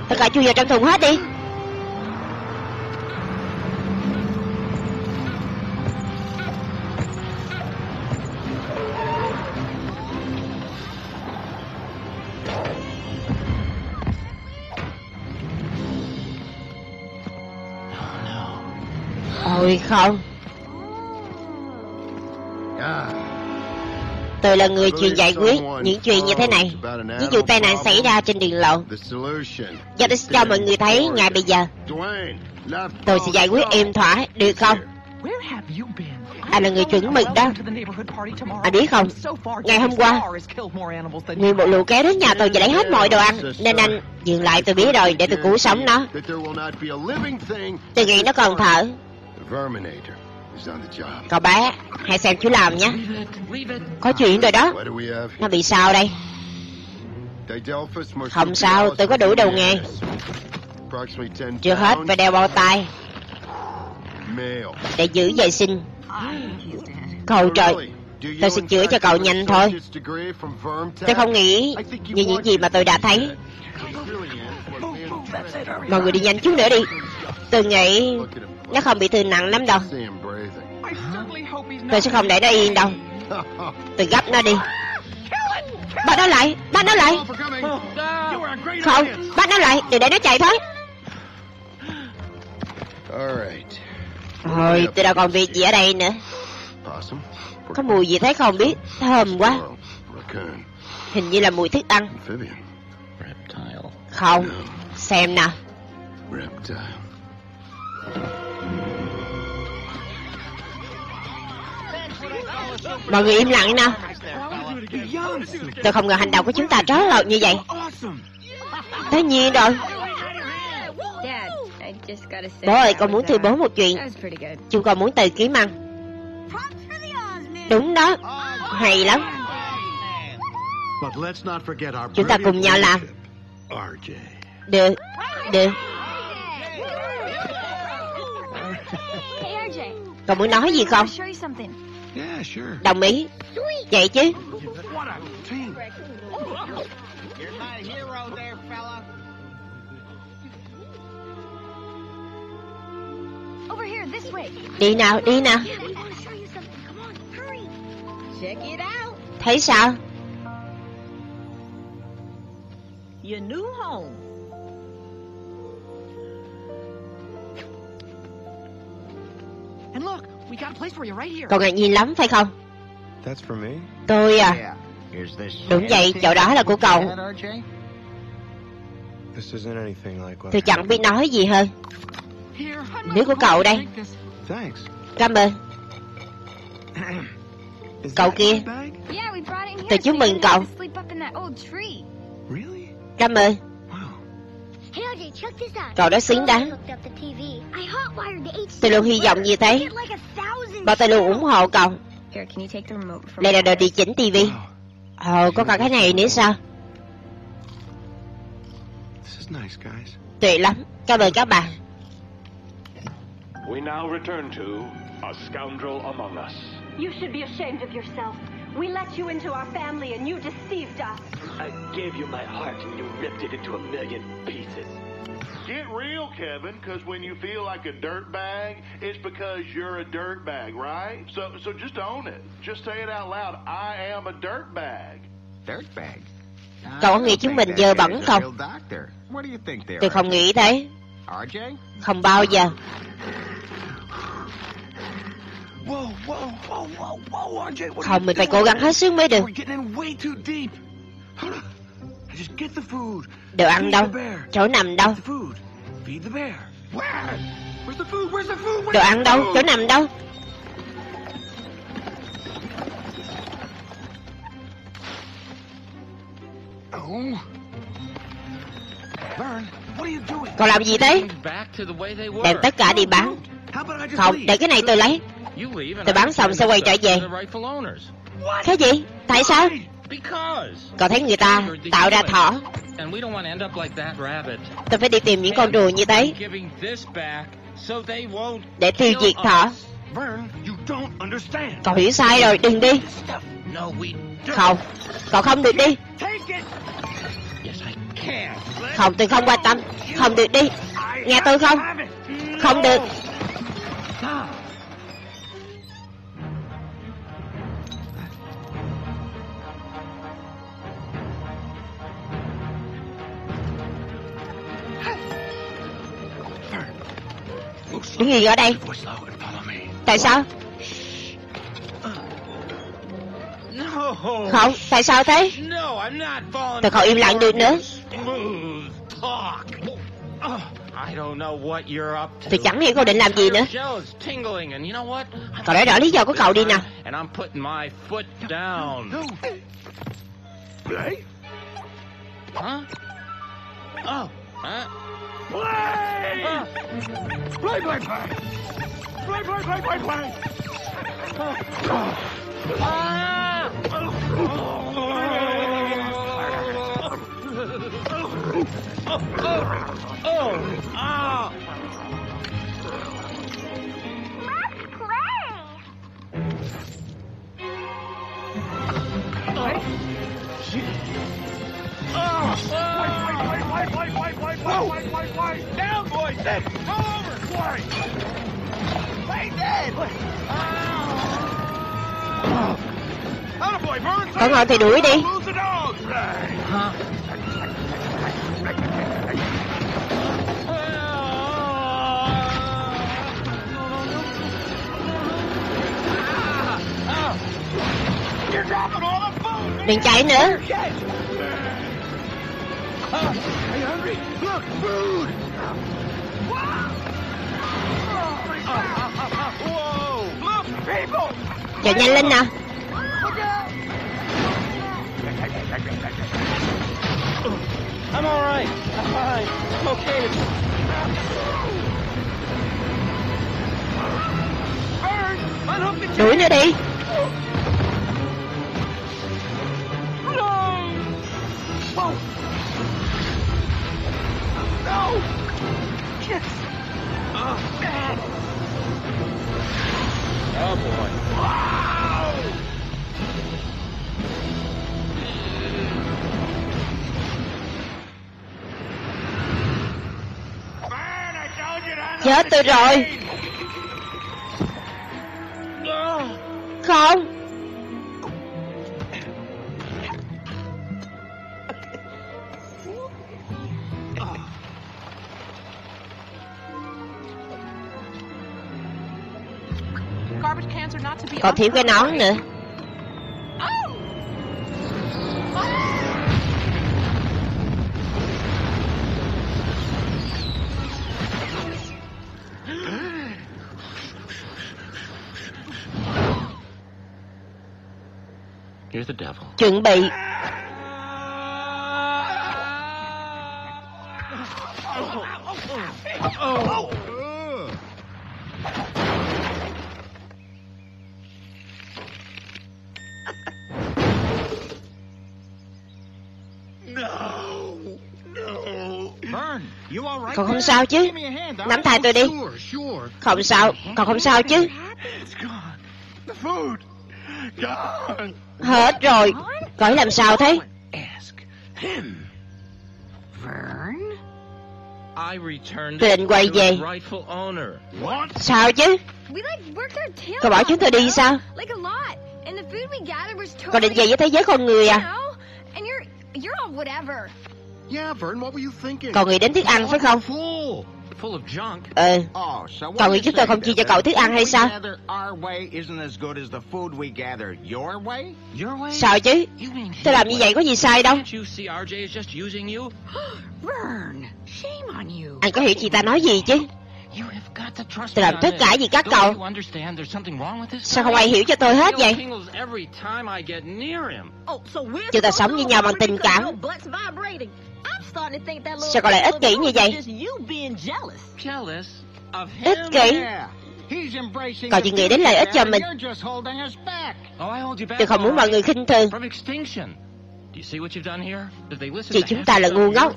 Tất cả chui vào trong thùng hết đi. Ôi không. Tôi là người chuyên giải quyết những chuyện như thế này. Những vụ tai nạn xảy ra trên đường lộ. Giờ tôi sẽ cho mọi người thấy ngay bây giờ. Tôi sẽ giải quyết êm thỏa, được không? Anh là người chuẩn mực đó. Anh biết không? Ngày hôm qua Nguyên một lũ kéo đến nhà tôi và lấy hết mọi đồ ăn Nên anh dừng lại tôi biết rồi Để tôi cứu sống nó. Tôi nghĩ nó còn thở. Cậu bé Hãy xem chú làm nhé. Có chuyện rồi đó. Nó bị sao đây? Không sao tôi có đủ đầu nghề Chưa hết phải đeo bao tay. Để giữ vệ sinh. Cậu trời Tôi sẽ chữa cho cậu nhanh thôi. Tôi không nghĩ Như những gì mà tôi đã thấy. Mọi người đi nhanh chút nữa đi. Tôi nghĩ nó không bị thương nặng lắm đâu. Tôi sẽ không để nó yên đâu. Tôi gấp nó đi. Bắt nó lại, Bắt nó lại. Không, Bắt nó lại, Đừng để nó chạy thôi. Thôi tôi đâu còn việc gì ở đây nữa. Có mùi gì thấy không biết? Thơm quá. Hình như là mùi thức ăn. Không, Xem nào. Mọi người im lặng nào. Tôi không ngờ hành động của chúng ta trói lọt như vậy. Tất nhiên rồi. Bố ơi, con muốn thưa bố một chuyện. Chúng con muốn từ kiếm ăn. Đúng đó. Hay lắm. Chúng ta cùng nhau làm. Được. Được. Con muốn nói gì không? Đồng ý. Vậy chứ. Đi nào, đi nào. Thấy sao? Your new home. And look, we got a place for you right here. Cậu ngạc nhiên lắm phải không? That's for me? Tôi à. Đúng vậy, chỗ đó là của cậu. This isn't anything like what Tôi chẳng biết nói gì hơn. Nước của cậu đây. Cảm ơn Cậu kia. Tôi chúc mừng cậu. to sleep Cậu đã xứng đáng TV. Tôi luôn hy vọng như thế Và tôi luôn ủng hộ cậu Đây là đồ điều chỉnh tivi Wow. Ồ, có cả cái này nữa sao This is nice, guys. Tuyệt lắm Cảm ơn các bạn We now return to A Scoundrel Among Us. You should be ashamed of yourself. We let you into our family and you deceived us. I gave you my heart and you ripped it into a million pieces. Get real, Kevin, because when you feel like a dirtbag, it's because you're a dirtbag, right? So, so just own it. Just say it out loud. I am a dirtbag. Dirtbag. Cậu có nghĩ chúng mình dơ bẩn không Tôi không nghĩ thế RJ? Không bao giờ Không, mình phải cố gắng hết sức mới được Đồ ăn đâu. Chỗ nằm đâu? Đồ ăn đâu? Chỗ nằm đâu? Oh. Cậu làm gì thế. Đem tất cả đi bán. Không, để cái này tôi lấy. Tôi bán xong sẽ quay trở về. Cái gì? Tại sao? Because. Cậu thấy người ta tạo ra thỏ. Tôi phải đi tìm những con rùa như thế Để tiêu diệt thỏ. Cậu hiểu sai rồi, đừng đi. Không, cậu không được đi. Không, tôi không quan tâm Không được đi Nghe tôi không? Không được Những gì ở đây Tại sao? Không, tại sao thế? Tôi không im lặng được nữa Tôi chẳng hiểu cậu định làm gì nữa Cậu nói rõ lý do của cậu đi nào Huh? Oh. Huh? Play, play, play! Play, play, play, play, play! Ah! Oh, oh, oh! Let's play! Oh! Oh! Oh! Wait, wait, wait, wait, wait! Play dead! Attaboy, Vern. Cậu ngồi thì đuổi đi Lose the dog. Play. Huh? You're dropping all the food. Đừng chạy nữa Are you hungry? Look, food. Chạy nhanh lên nào. I'm all right. I'm fine. I'm okay. Đuổi nữa đi Oh, boy. Wow! Chết tôi rồi Không Còn thiếu cái nón nữa You're the devil. Chuẩn bị No! Cậu không sao chứ. Nắm tay tôi đi. Không sao Cậu không sao chứ. Hết rồi. Cậu làm sao thế? Tôi định quay về? Sao chứ? Cậu bảo chúng tôi đi sao? Cậu định về với thế giới con người à Cậu nghĩ đến thức ăn phải không? Fool. Full of junk. Ờ. Oh, so what Cậu nghĩ chúng tôi không chia cho cậu thức ăn hay sao? food we gather our way isn't as good as the food we gather. Your way? Your way? Sao chứ? Tôi làm như vậy có gì sai đâu. Anh có hiểu chị ta nói gì chứ? Tôi làm tất cả vì các cậu. Sao không ai hiểu cho tôi hết vậy. Oh, Chúng ta sống với nhau bằng tình cảm Sao cậu lại ích kỷ như vậy? Ích kỷ. Còn chỉ nghĩ đến lợi ích cho mình. Tôi không muốn mọi người khinh thường. Chỉ chúng ta là ngu ngốc.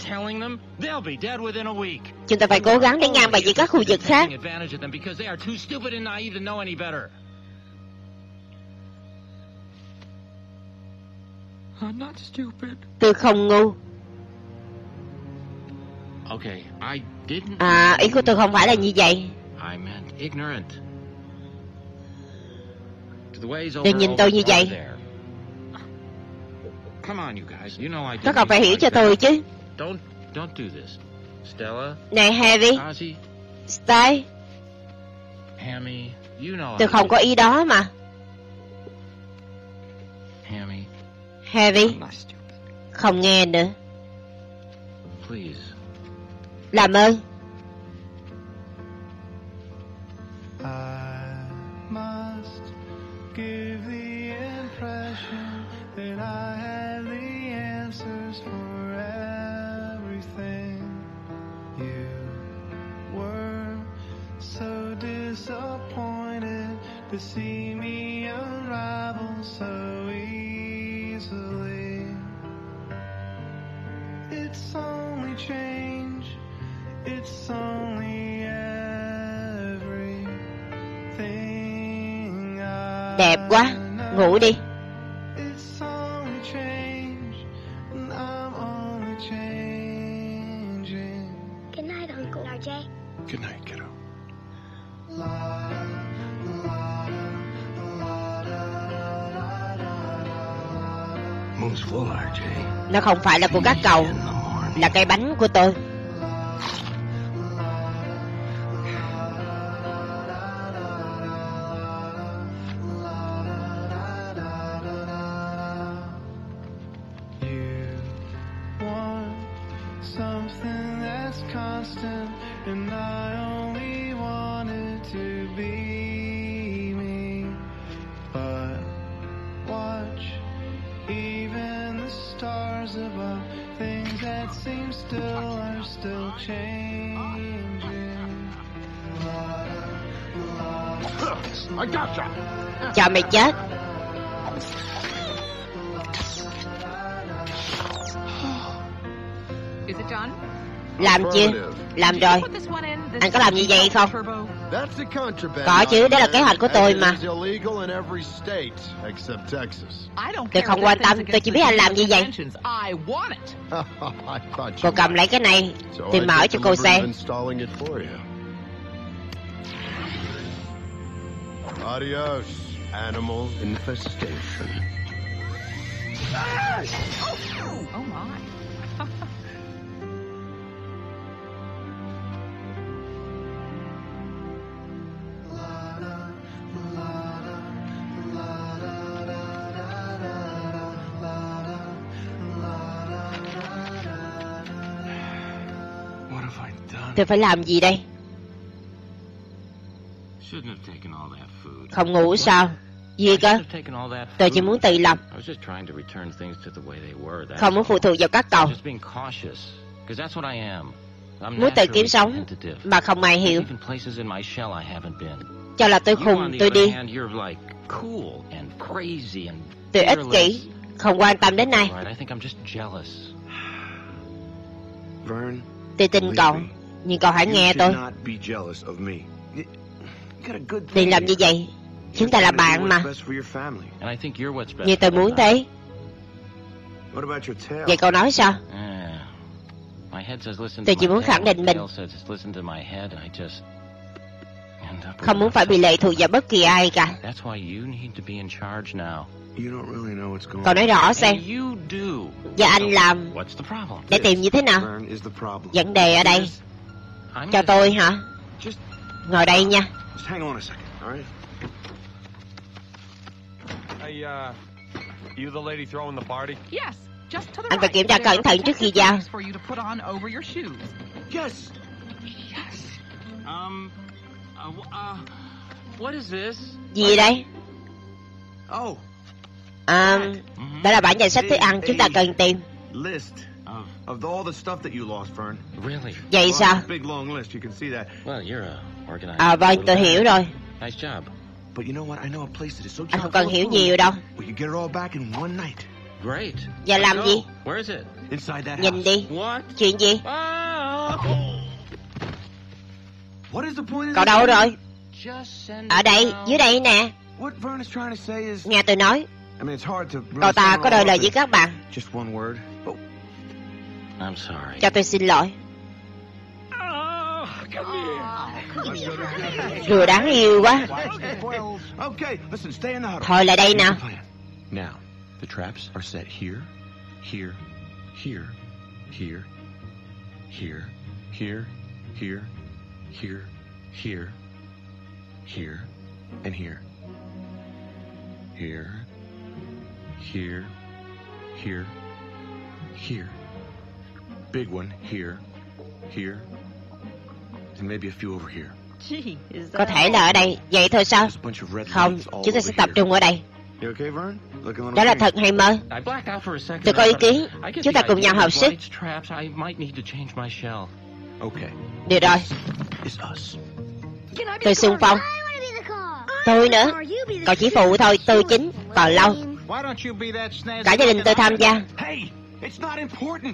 Chúng ta phải cố gắng để ngang bằng với các khu vực khác. Tôi không ngu À, ý của tôi không phải là như vậy. Đừng nhìn tôi như vậy. Các cậu phải hiểu cho tôi chứ. Này Harry. Stay. Tôi không có ý đó mà. Harry. Không nghe nữa Làm ơn to see me unravel so easily. It's only change, it's only everything I Đẹp quá, ngủ đi. It's only change, and I'm only changing. Good night, Uncle RJ. Good night, kiddo. Nó không phải là của các cậu Là cây bánh của tôi Làm rồi Anh có làm như vậy không? Có chứ, đó là kế hoạch của tôi mà. Tôi không quan tâm, tôi chỉ biết anh làm như vậy. Cô cầm lấy cái này Tôi mở cho cô xem. Adios, animal infestation. Oh my. Tôi phải làm gì đây? Không ngủ sao? Gì cơ? Tôi chỉ muốn tự lập. Không muốn phụ thuộc vào các cậu. Muốn tự kiếm sống mà không ai hiểu. Cho là tôi khùng, tôi đi. Tôi ích kỷ, không quan tâm đến ai. Tôi tin cậu, nhưng cậu hãy nghe tôi. Đừng làm như vậy Chúng ta là bạn mà. Như tôi muốn thế. Vậy cậu nói sao? Tôi chỉ muốn khẳng định mình. Không muốn phải bị lệ thuộc vào bất kỳ ai cả. Cậu nói rõ xem. Và anh làm Để tìm như thế nào. Vấn đề ở đây Cho tôi hả Ngồi đây nha uh, you the lady throwing the party? Yes, just to the Anh phải kiểm tra cẩn thận trước khi giao. Um, uh, uh, what is this? Gì đây? Oh. À, đó là bản danh sách thức ăn chúng ta cần tìm. Of all the stuff that you lost, Fern. Really? Vậy sao? Well, big long list, you can see that. Well, you're a organized. À vâng, tôi hiểu rồi. Nice job. But you know what? I know a place that is so Anh không cần hiểu nhiều đâu. We can get it all back in one night. Great. Giờ làm gì? Where is it? Inside that Nhìn đi. What? Chuyện gì? Ah! What is the point Cậu đâu rồi? Ở đây, dưới đây nè. What Vern is trying to say is, Nghe tôi nói, I mean, it's hard to. cậu ta có đôi lời với các bạn. Just one word. But I'm sorry. Cho tôi xin lỗi. Oh. Rùa đáng yêu quá. okay, listen, stay in the huddle. Thôi lại đây Here's nào. Now, the traps are set here, here, here, here, here, here, here, here, here, here, and here. Here, here, here, here. big one here, here, and maybe a few over here. Có thể là ở đây, vậy thôi sao? Không, chúng ta sẽ tập trung ở đây. Đó là thật hay mơ? Tôi có ý kiến. Chúng ta cùng nhau hợp sức. Được rồi. Tôi xung phong. Tôi nữa. còn chỉ phụ thôi, tôi chính, còn lâu. Cả gia đình tôi tham gia.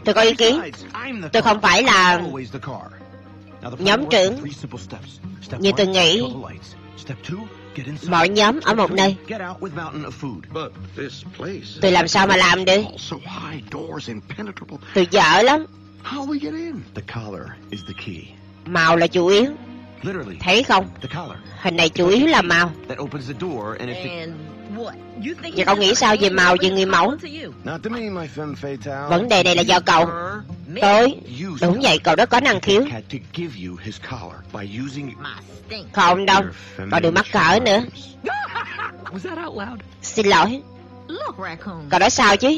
Tôi có ý kiến. Tôi không phải là nhóm trưởng. Như tôi nghĩ, mọi nhóm ở một nơi. Tôi làm sao mà làm được? Tôi dở lắm. Màu là chủ yếu. Thấy không? Hình này chủ yếu là màu. Vậy cậu nghĩ sao về màu về người mẫu? Vấn đề này là do cậu. Tôi. Đúng vậy, cậu đó có năng khiếu. Không đâu, cậu đừng mắc cỡ nữa. Xin lỗi. Cậu nói sao chứ?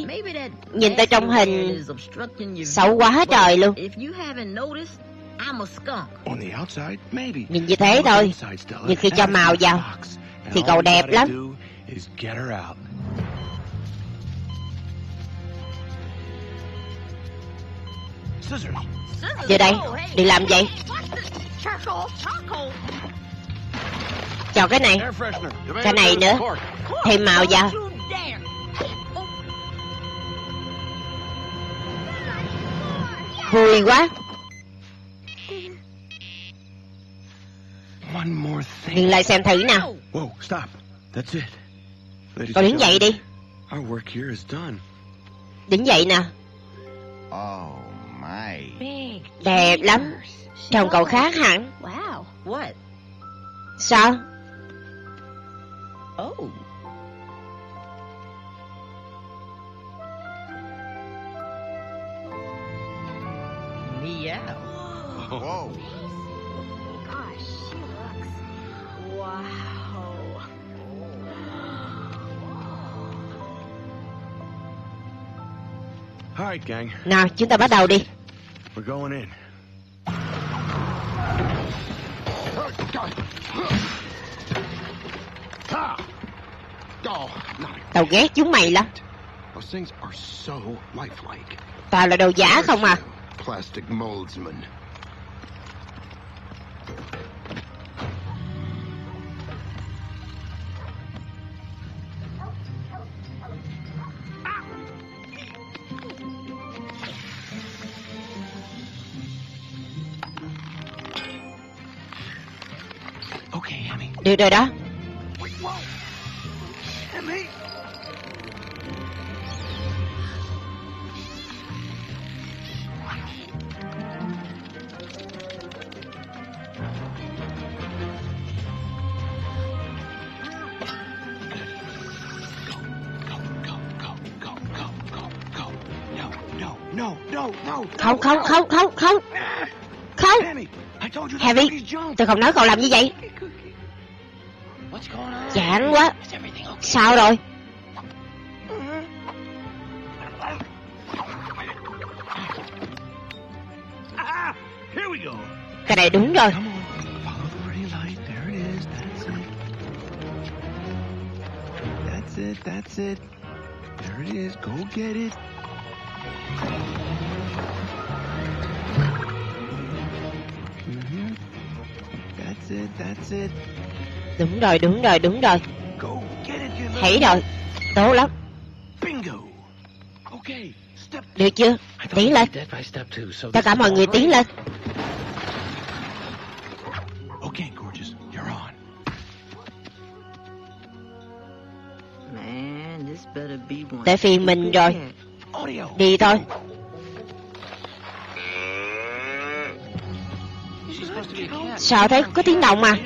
Nhìn tôi trong hình xấu quá trời luôn. Nhìn như thế thôi. Nhưng khi cho màu vào thì cậu đẹp lắm is get her out. Scissors. Giờ đây, đừng làm vậy. Chọn cái này. Cái này nữa. Thêm màu vào. Vui quá. Dừng lại xem thử nào. Whoa, stop. That's it. Cậu đứng dậy đi. Đứng dậy nè. Oh, Đẹp lắm. Trông cậu khác hẳn. Sao? Wow. Nào, chúng ta bắt đầu đi. Tao ghét chúng mày lắm. Tao là đồ giả không à. Plastic moldsman. đi đây đó. Không, không, không, không, không. Không. Heavy, Tôi không nói cậu làm như vậy chán quá Sao rồi Cái này đúng rồi That's it. There it is. Go get it. Mm -hmm. That's it. That's it. Đúng rồi, đúng rồi, đúng rồi. Thấy rồi. Tốt lắm. bingo. Okay, step. Được chưa? Tiến lên. Tất cả mọi người tiến lên. Okay, gorgeous, you're on. Man, this better be one. Tới phiên mình rồi. Đi thôi. Sao thế? Có tiếng động mà.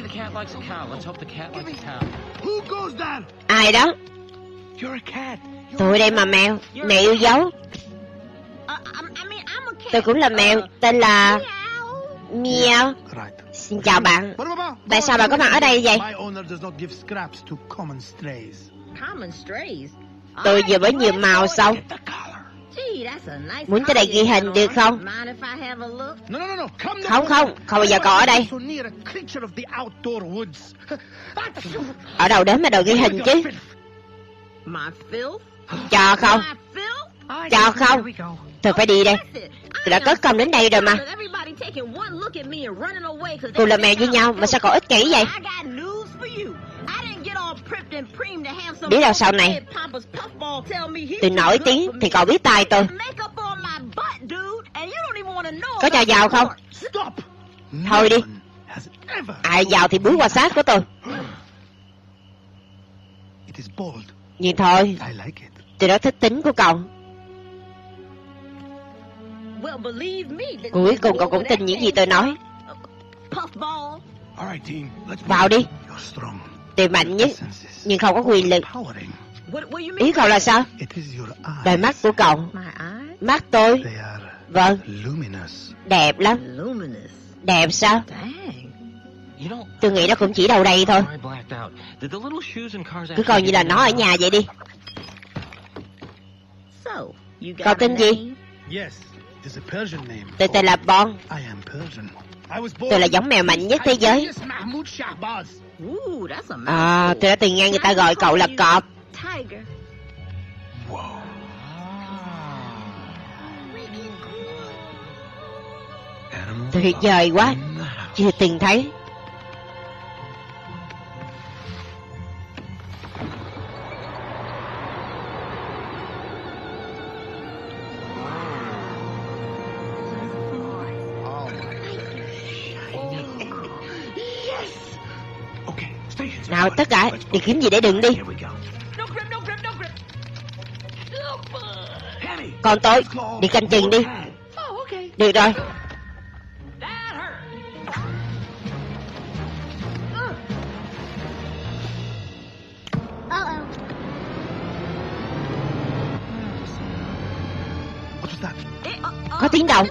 Likes a cow. Let's hope the cat likes a cow. Who goes there? Ai đó? You're a cat. Tôi đây mà mèo. Mẹ yêu dấu. I, I mean, I'm a cat. Tôi cũng là mèo. Tên là... Meow. Xin chào bạn. Tại sao bạn có mặt ở đây vậy? Tôi vừa mới nhuộm màu xong. Get the collar. Gee, that's a nice Muốn tới đây ghi hình được không? Mind if I have a look? No, no, no, no. Come Không, không. Không bao giờ có ở đây. So near a creature of the outdoor woods. Ở đâu đến mà đòi ghi hình chứ? My filth? Cho không? Cho không? Tôi phải đi đây. Tôi đã cất công đến đây rồi mà. Cùng là mèo với nhau I'm mà sao còn ích kỷ vậy? Biết đâu sau này, dead papa's puffball tell me he's Tôi nổi tiếng thì còn biết tai tôi. Makeup on my butt, dude, and you don't even want to know Có cho vào the không? Thôi đi. Ai vào thì búi qua xác của tôi. It is bold. Nhưng thôi, I like it. tôi đã thích tính của cậu. Well, believe me, the- Cuối cùng cậu cũng tin những gì tôi nói. Puffball. All right, team. Let's Vào đi tuy mạnh nhất, nhưng không có quyền lực. Ý cậu là sao? Đôi mắt của cậu. Mắt tôi? Vâng. Đẹp lắm. Đẹp sao? Tôi nghĩ nó cũng chỉ đầu đây thôi. Cứ coi như là nó ở nhà vậy đi. Cậu tên gì? Tôi tên là bon. Tôi là giống mèo mạnh nhất thế giới. À, tôi đã từng nghe người ta gọi cậu là cọp. Tuyệt vời quá. Chưa từng thấy. Nào tất cả, đi kiếm gì để đựng đi. Còn tôi, đi canh chừng đi. Được rồi. Uh, uh, Có tiếng động.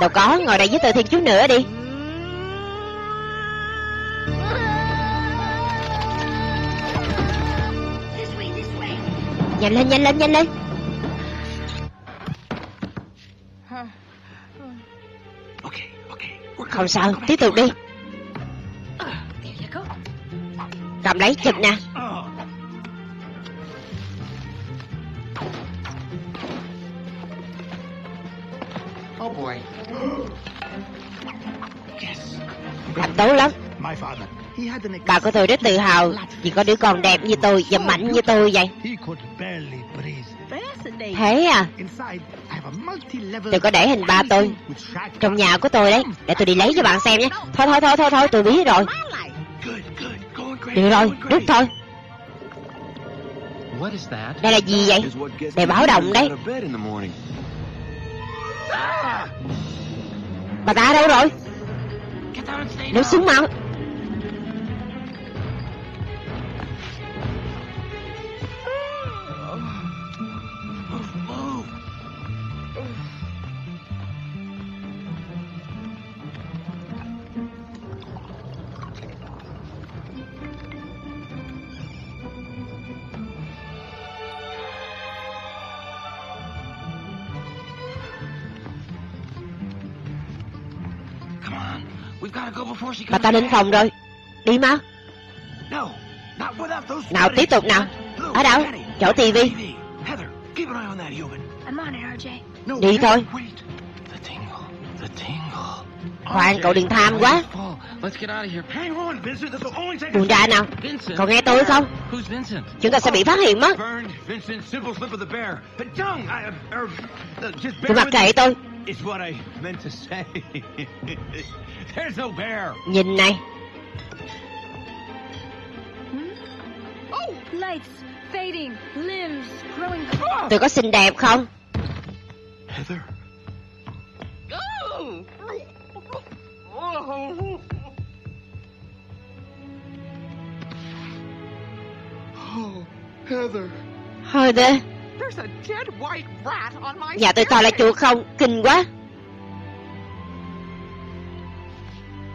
Đâu có, ngồi đây với tôi thêm chút nữa đi. Nhanh lên, nhanh lên, nhanh lên. Không sao, tiếp tục đi. Cầm lấy chụp nè. Oh. Boy. Làm tốt lắm. Bà của tôi rất tự hào vì có đứa con đẹp như tôi và mạnh như tôi vậy. He could barely breathe. Fascinating. Thế à, Inside, I have a multi-level tôi có để hình ba tôi trong nhà của tôi đấy. Để tôi đi lấy cho bạn xem nhé. Thôi thôi thôi thôi thôi, tôi biết rồi. Good, good. Go on, great. Được rồi, great. thôi. Đây là gì vậy? Để báo động đấy. Bà ta đâu rồi? Down. súng mau. Bà comes ta lên phòng rồi. Đi mau. No, not without those Nào tiếp tục nào. Ở đâu? Chỗ tivi. Đi thôi. Wait. The tingle. The tingle. Khoan, cậu đừng tham quá. Let's get out of here. Hang on, Vincent. This will only take Buông ra nào. Cậu nghe tôi không? Who's Vincent? Chúng ta sẽ bị phát hiện mất. Burned, Vincent, simple slip of the bear. But don't, I, just bear Tôi mặc kệ tôi. It's what I meant to say. There's no bear. Nhìn này. Hmm? Oh, lights fading, limbs growing. Cold. Tôi có xinh đẹp không? Heather. Oh, Heather. Thôi đi. There's a dead white rat on my Nhà tôi to là chuột không? Kinh quá.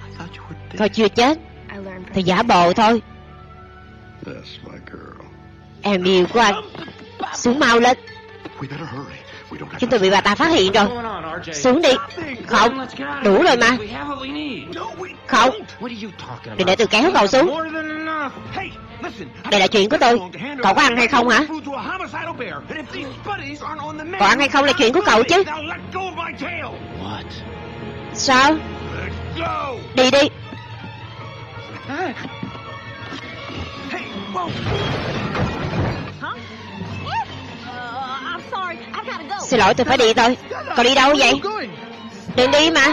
I thought you were dead. Tôi chưa chết. Tôi giả bộ thôi. Em yêu của anh. Xuống mau lên. Chúng tôi bị bà ta phát hiện rồi. Xuống đi. Không Đủ rồi mà. Không Đừng để tôi kéo cậu xuống. Đây là chuyện của tôi. Cậu có ăn hay không hả? Cậu ăn hay không là chuyện của cậu chứ. Sao? Đi đi. Xin lỗi tôi phải đi thôi. Cậu đi đâu vậy? Đừng đi mà.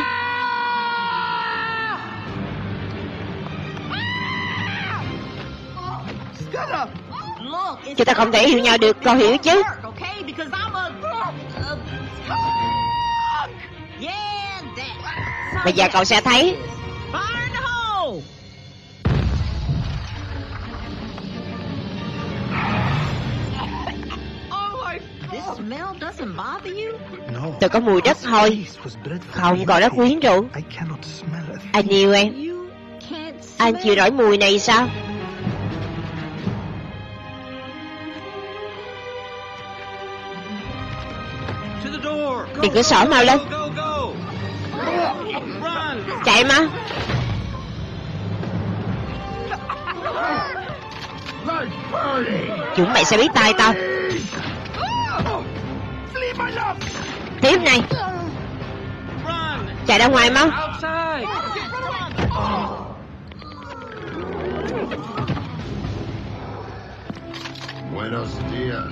Chúng ta không thể yêu nhau được, cậu hiểu chứ? Bây giờ cậu sẽ thấy. Tôi có mùi đất hôi. This was dreadful. Không, cậu rất quyến rũ. Anh yêu em. Anh chịu nổi mùi này sao? To the door. Go, Đi cửa sổ mau lên. Chạy mà. Chúng mày sẽ biết tay tao. Tiếp này. Chạy ra ngoài mau.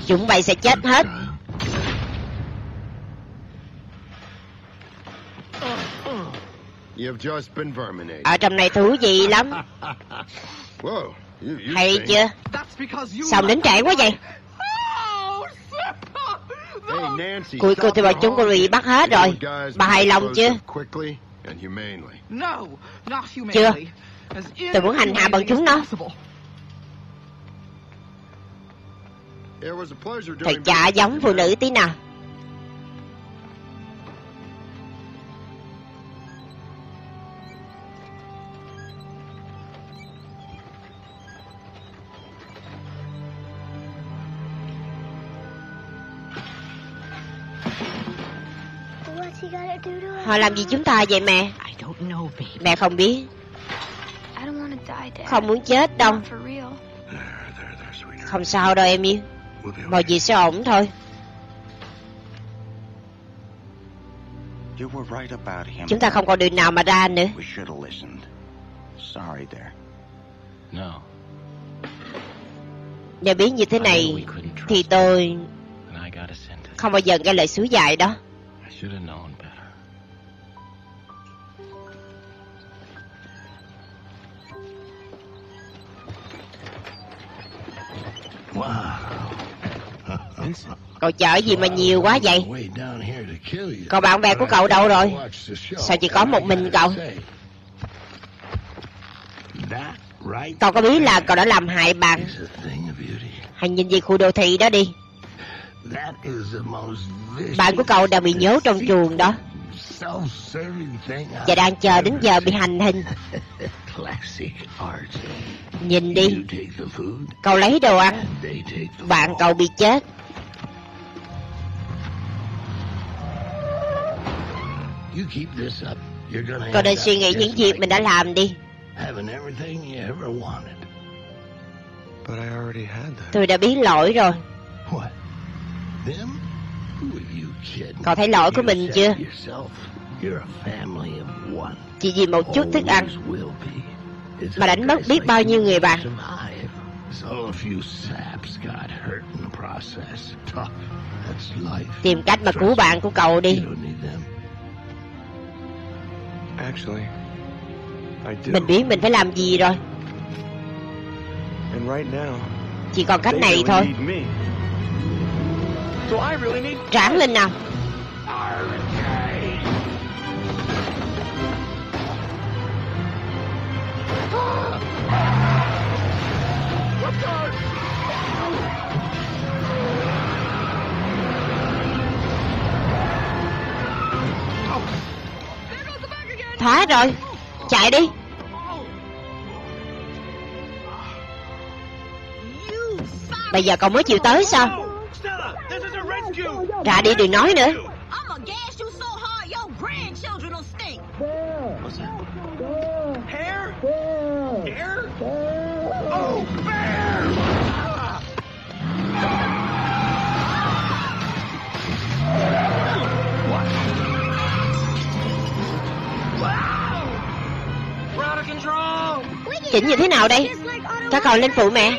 Chúng mày sẽ chết hết. Ở trong này thú vị lắm. Hay chưa? Sao đến trễ quá vậy? Hey, Nancy. Cuối cùng thì bọn chúng cũng bị bắt hết rồi. Bà hài lòng chưa? Chưa. Tôi muốn hành hạ bọn chúng nó. Thật chả giống phụ nữ tí nào. Họ làm gì chúng ta vậy mẹ? Mẹ không biết. Không muốn chết đâu. Không sao đâu em yêu. Mọi gì sẽ ổn thôi. Chúng ta không còn đường nào mà ra nữa. Nếu biết như thế này, thì tôi không bao giờ nghe lời xúi dại đó. Cậu chở gì mà nhiều quá vậy? Còn bạn bè của cậu đâu rồi? Sao chỉ có một mình cậu? Cậu có biết là cậu đã làm hại bạn. Hãy nhìn gì khu đô thị đó đi Bạn của cậu đang bị nhốt trong chuồng đó Và đang chờ đến giờ bị hành hình. Nhìn đi. You take the food, Cậu lấy đồ ăn. They take the Bạn cậu bị chết. You keep this up, you're gonna Cậu nên suy nghĩ những việc like mình đã làm đi. Tôi đã biết lỗi rồi? Cậu thấy lỗi của mình chưa? Chỉ vì một chút thức ăn. Mà đánh mất biết bao nhiêu người bạn. Tìm cách mà cứu bạn của cậu đi. Mình biết mình phải làm gì rồi. Chỉ còn cách này thôi. Ráng lên nào. Thoát rồi. Chạy đi. Bây giờ cậu mới chịu tới sao? Ra đi đừng nói nữa. bear? Oh, bear! Ah! Chỉnh như thế nào đây? Cho còn lên phụ mẹ.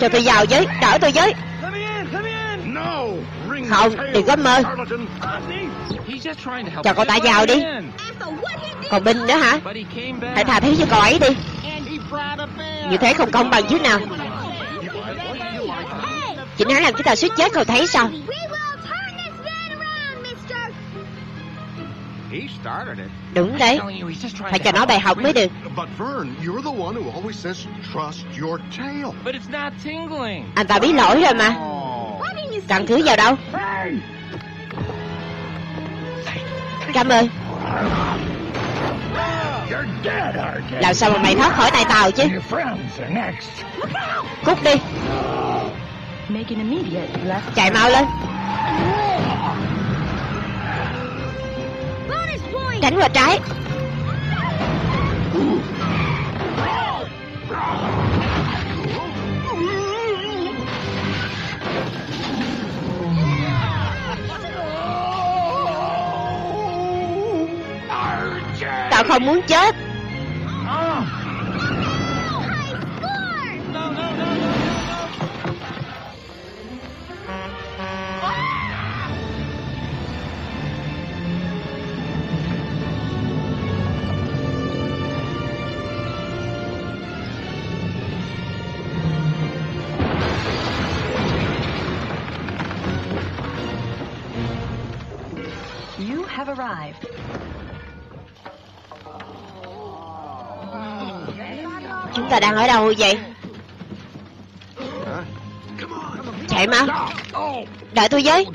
Cho tôi vào với, đỡ tôi với. Không, đừng có mơ. Cho cậu ta vào đi. Còn binh nữa hả? Hãy tha thứ cho cậu ấy đi. Như thế không công bằng chứ nào. Chính nói làm chúng ta suýt chết cậu thấy sao? Đúng đấy. Phải cho nó bài học mới được. Anh ta à, biết lỗi rồi mà. Cần thứ vào đâu? Cảm ơn. Làm sao mà mày thoát khỏi tay tàu chứ? Cút đi. Chạy mau lên. Đánh vào trái. Tao không muốn chết. Arrived. Chúng ta đang ở đâu vậy? Chạy mau. Đợi tôi với.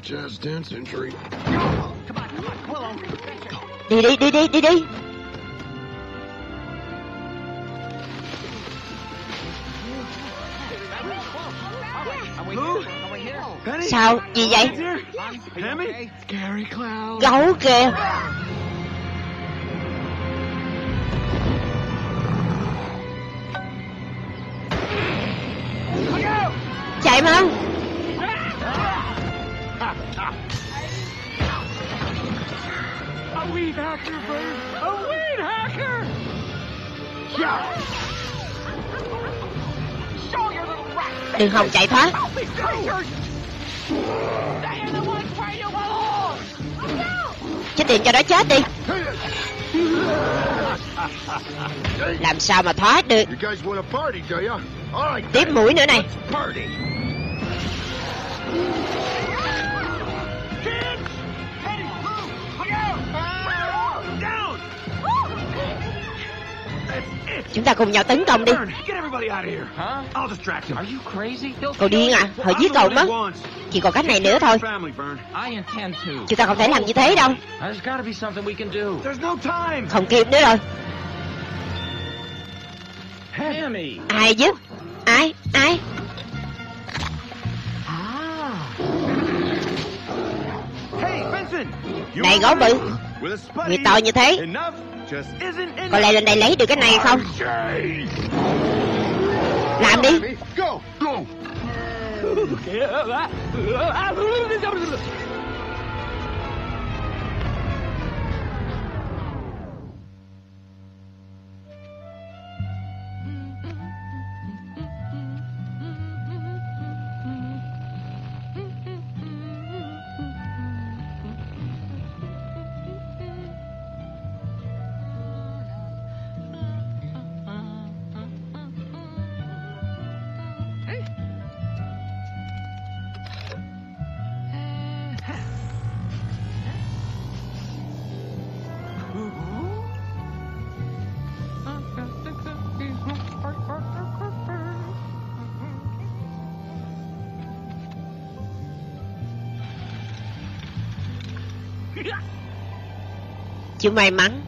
Đi. Đi đi đi đi đi đi. Sao? Gì vậy? Gấu kìa. Chạy mau Đừng hòng chạy thoát. Chết tiệt cho nó chết đi. Làm sao mà thoát được? Tiếp mũi nữa này. Chúng ta cùng nhau tấn công đi. Cậu điên à? Họ giết cậu mất. Chỉ còn cách này nữa thôi. Chúng ta không thể làm như thế đâu. Không kịp nữa rồi. Ai chứ? Ai? Ai? Này gấu bự Người to như thế có lẽ lên đây lấy được cái này không? Làm đi. chữ may mắn.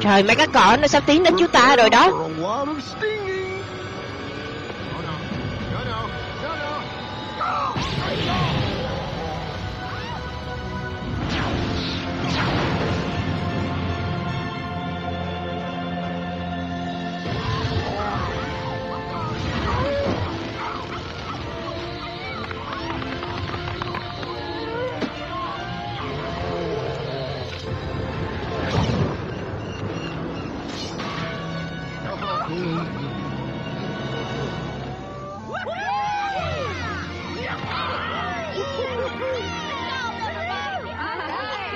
Trời mấy cái cỏ nó sắp tiến đến chúng ta rồi đó.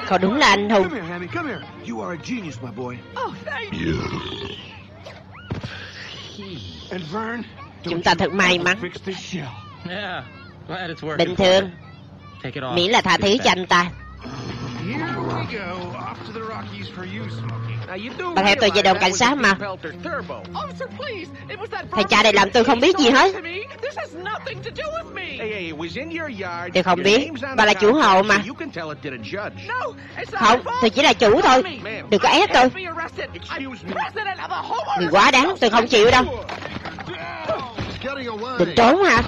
Cậu đúng là anh hùng. Oh, Chúng ta thật may mắn. Bình thường. Miễn là tha thứ cho anh ta bạn theo tôi về đồn cảnh sát mà. Thầy cha này làm tôi không biết gì hết. Tôi không biết. Bà là chủ hộ mà. Không, tôi chỉ là chủ thôi. Đừng có ép tôi. Người quá đáng, tôi không chịu đâu. Định trốn hả?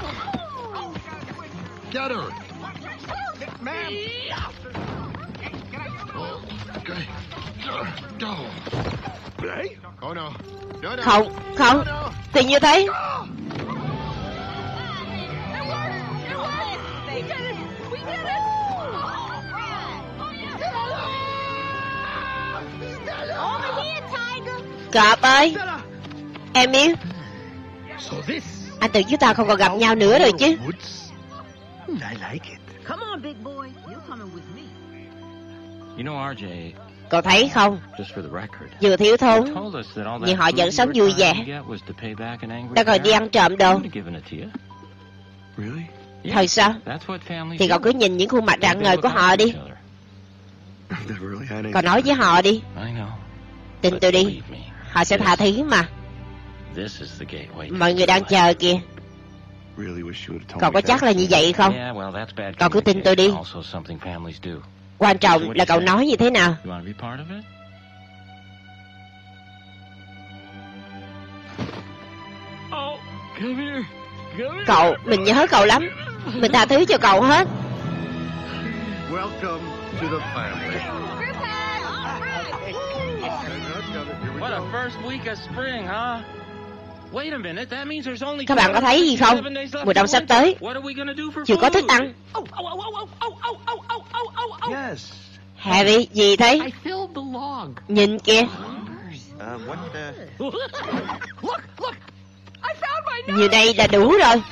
Okay. Go. Hey. No. No, no. Không, không. Thì như thế. Cọp ơi. Em yêu. So this Anh tưởng chúng ta không còn gặp nhau nữa rồi chứ. I like it. Come on, big boy. You're coming with me. You know, RJ, Cậu thấy không? Vừa thiếu thốn, nhưng họ vẫn sống vui vẻ. Ta còn đi ăn trộm đâu. Thật sao? Thì cậu cứ nhìn những khuôn mặt rạng ngời của họ đi. Cậu nói với họ đi. Tin tôi đi, họ sẽ tha thứ mà. Mọi người đang chờ kìa. Cậu có chắc là như vậy không? Cậu cứ tin tôi đi. Quan trọng là cậu nói như thế nào. Cậu, mình nhớ cậu lắm. Mình tha thứ cho cậu hết. Welcome to the family. What a first week of spring, huh? Các bạn có thấy gì không? Mùa đông sắp tới, chưa có thức ăn. Harry, gì thế? Nhìn kìa. như đây là đủ rồi.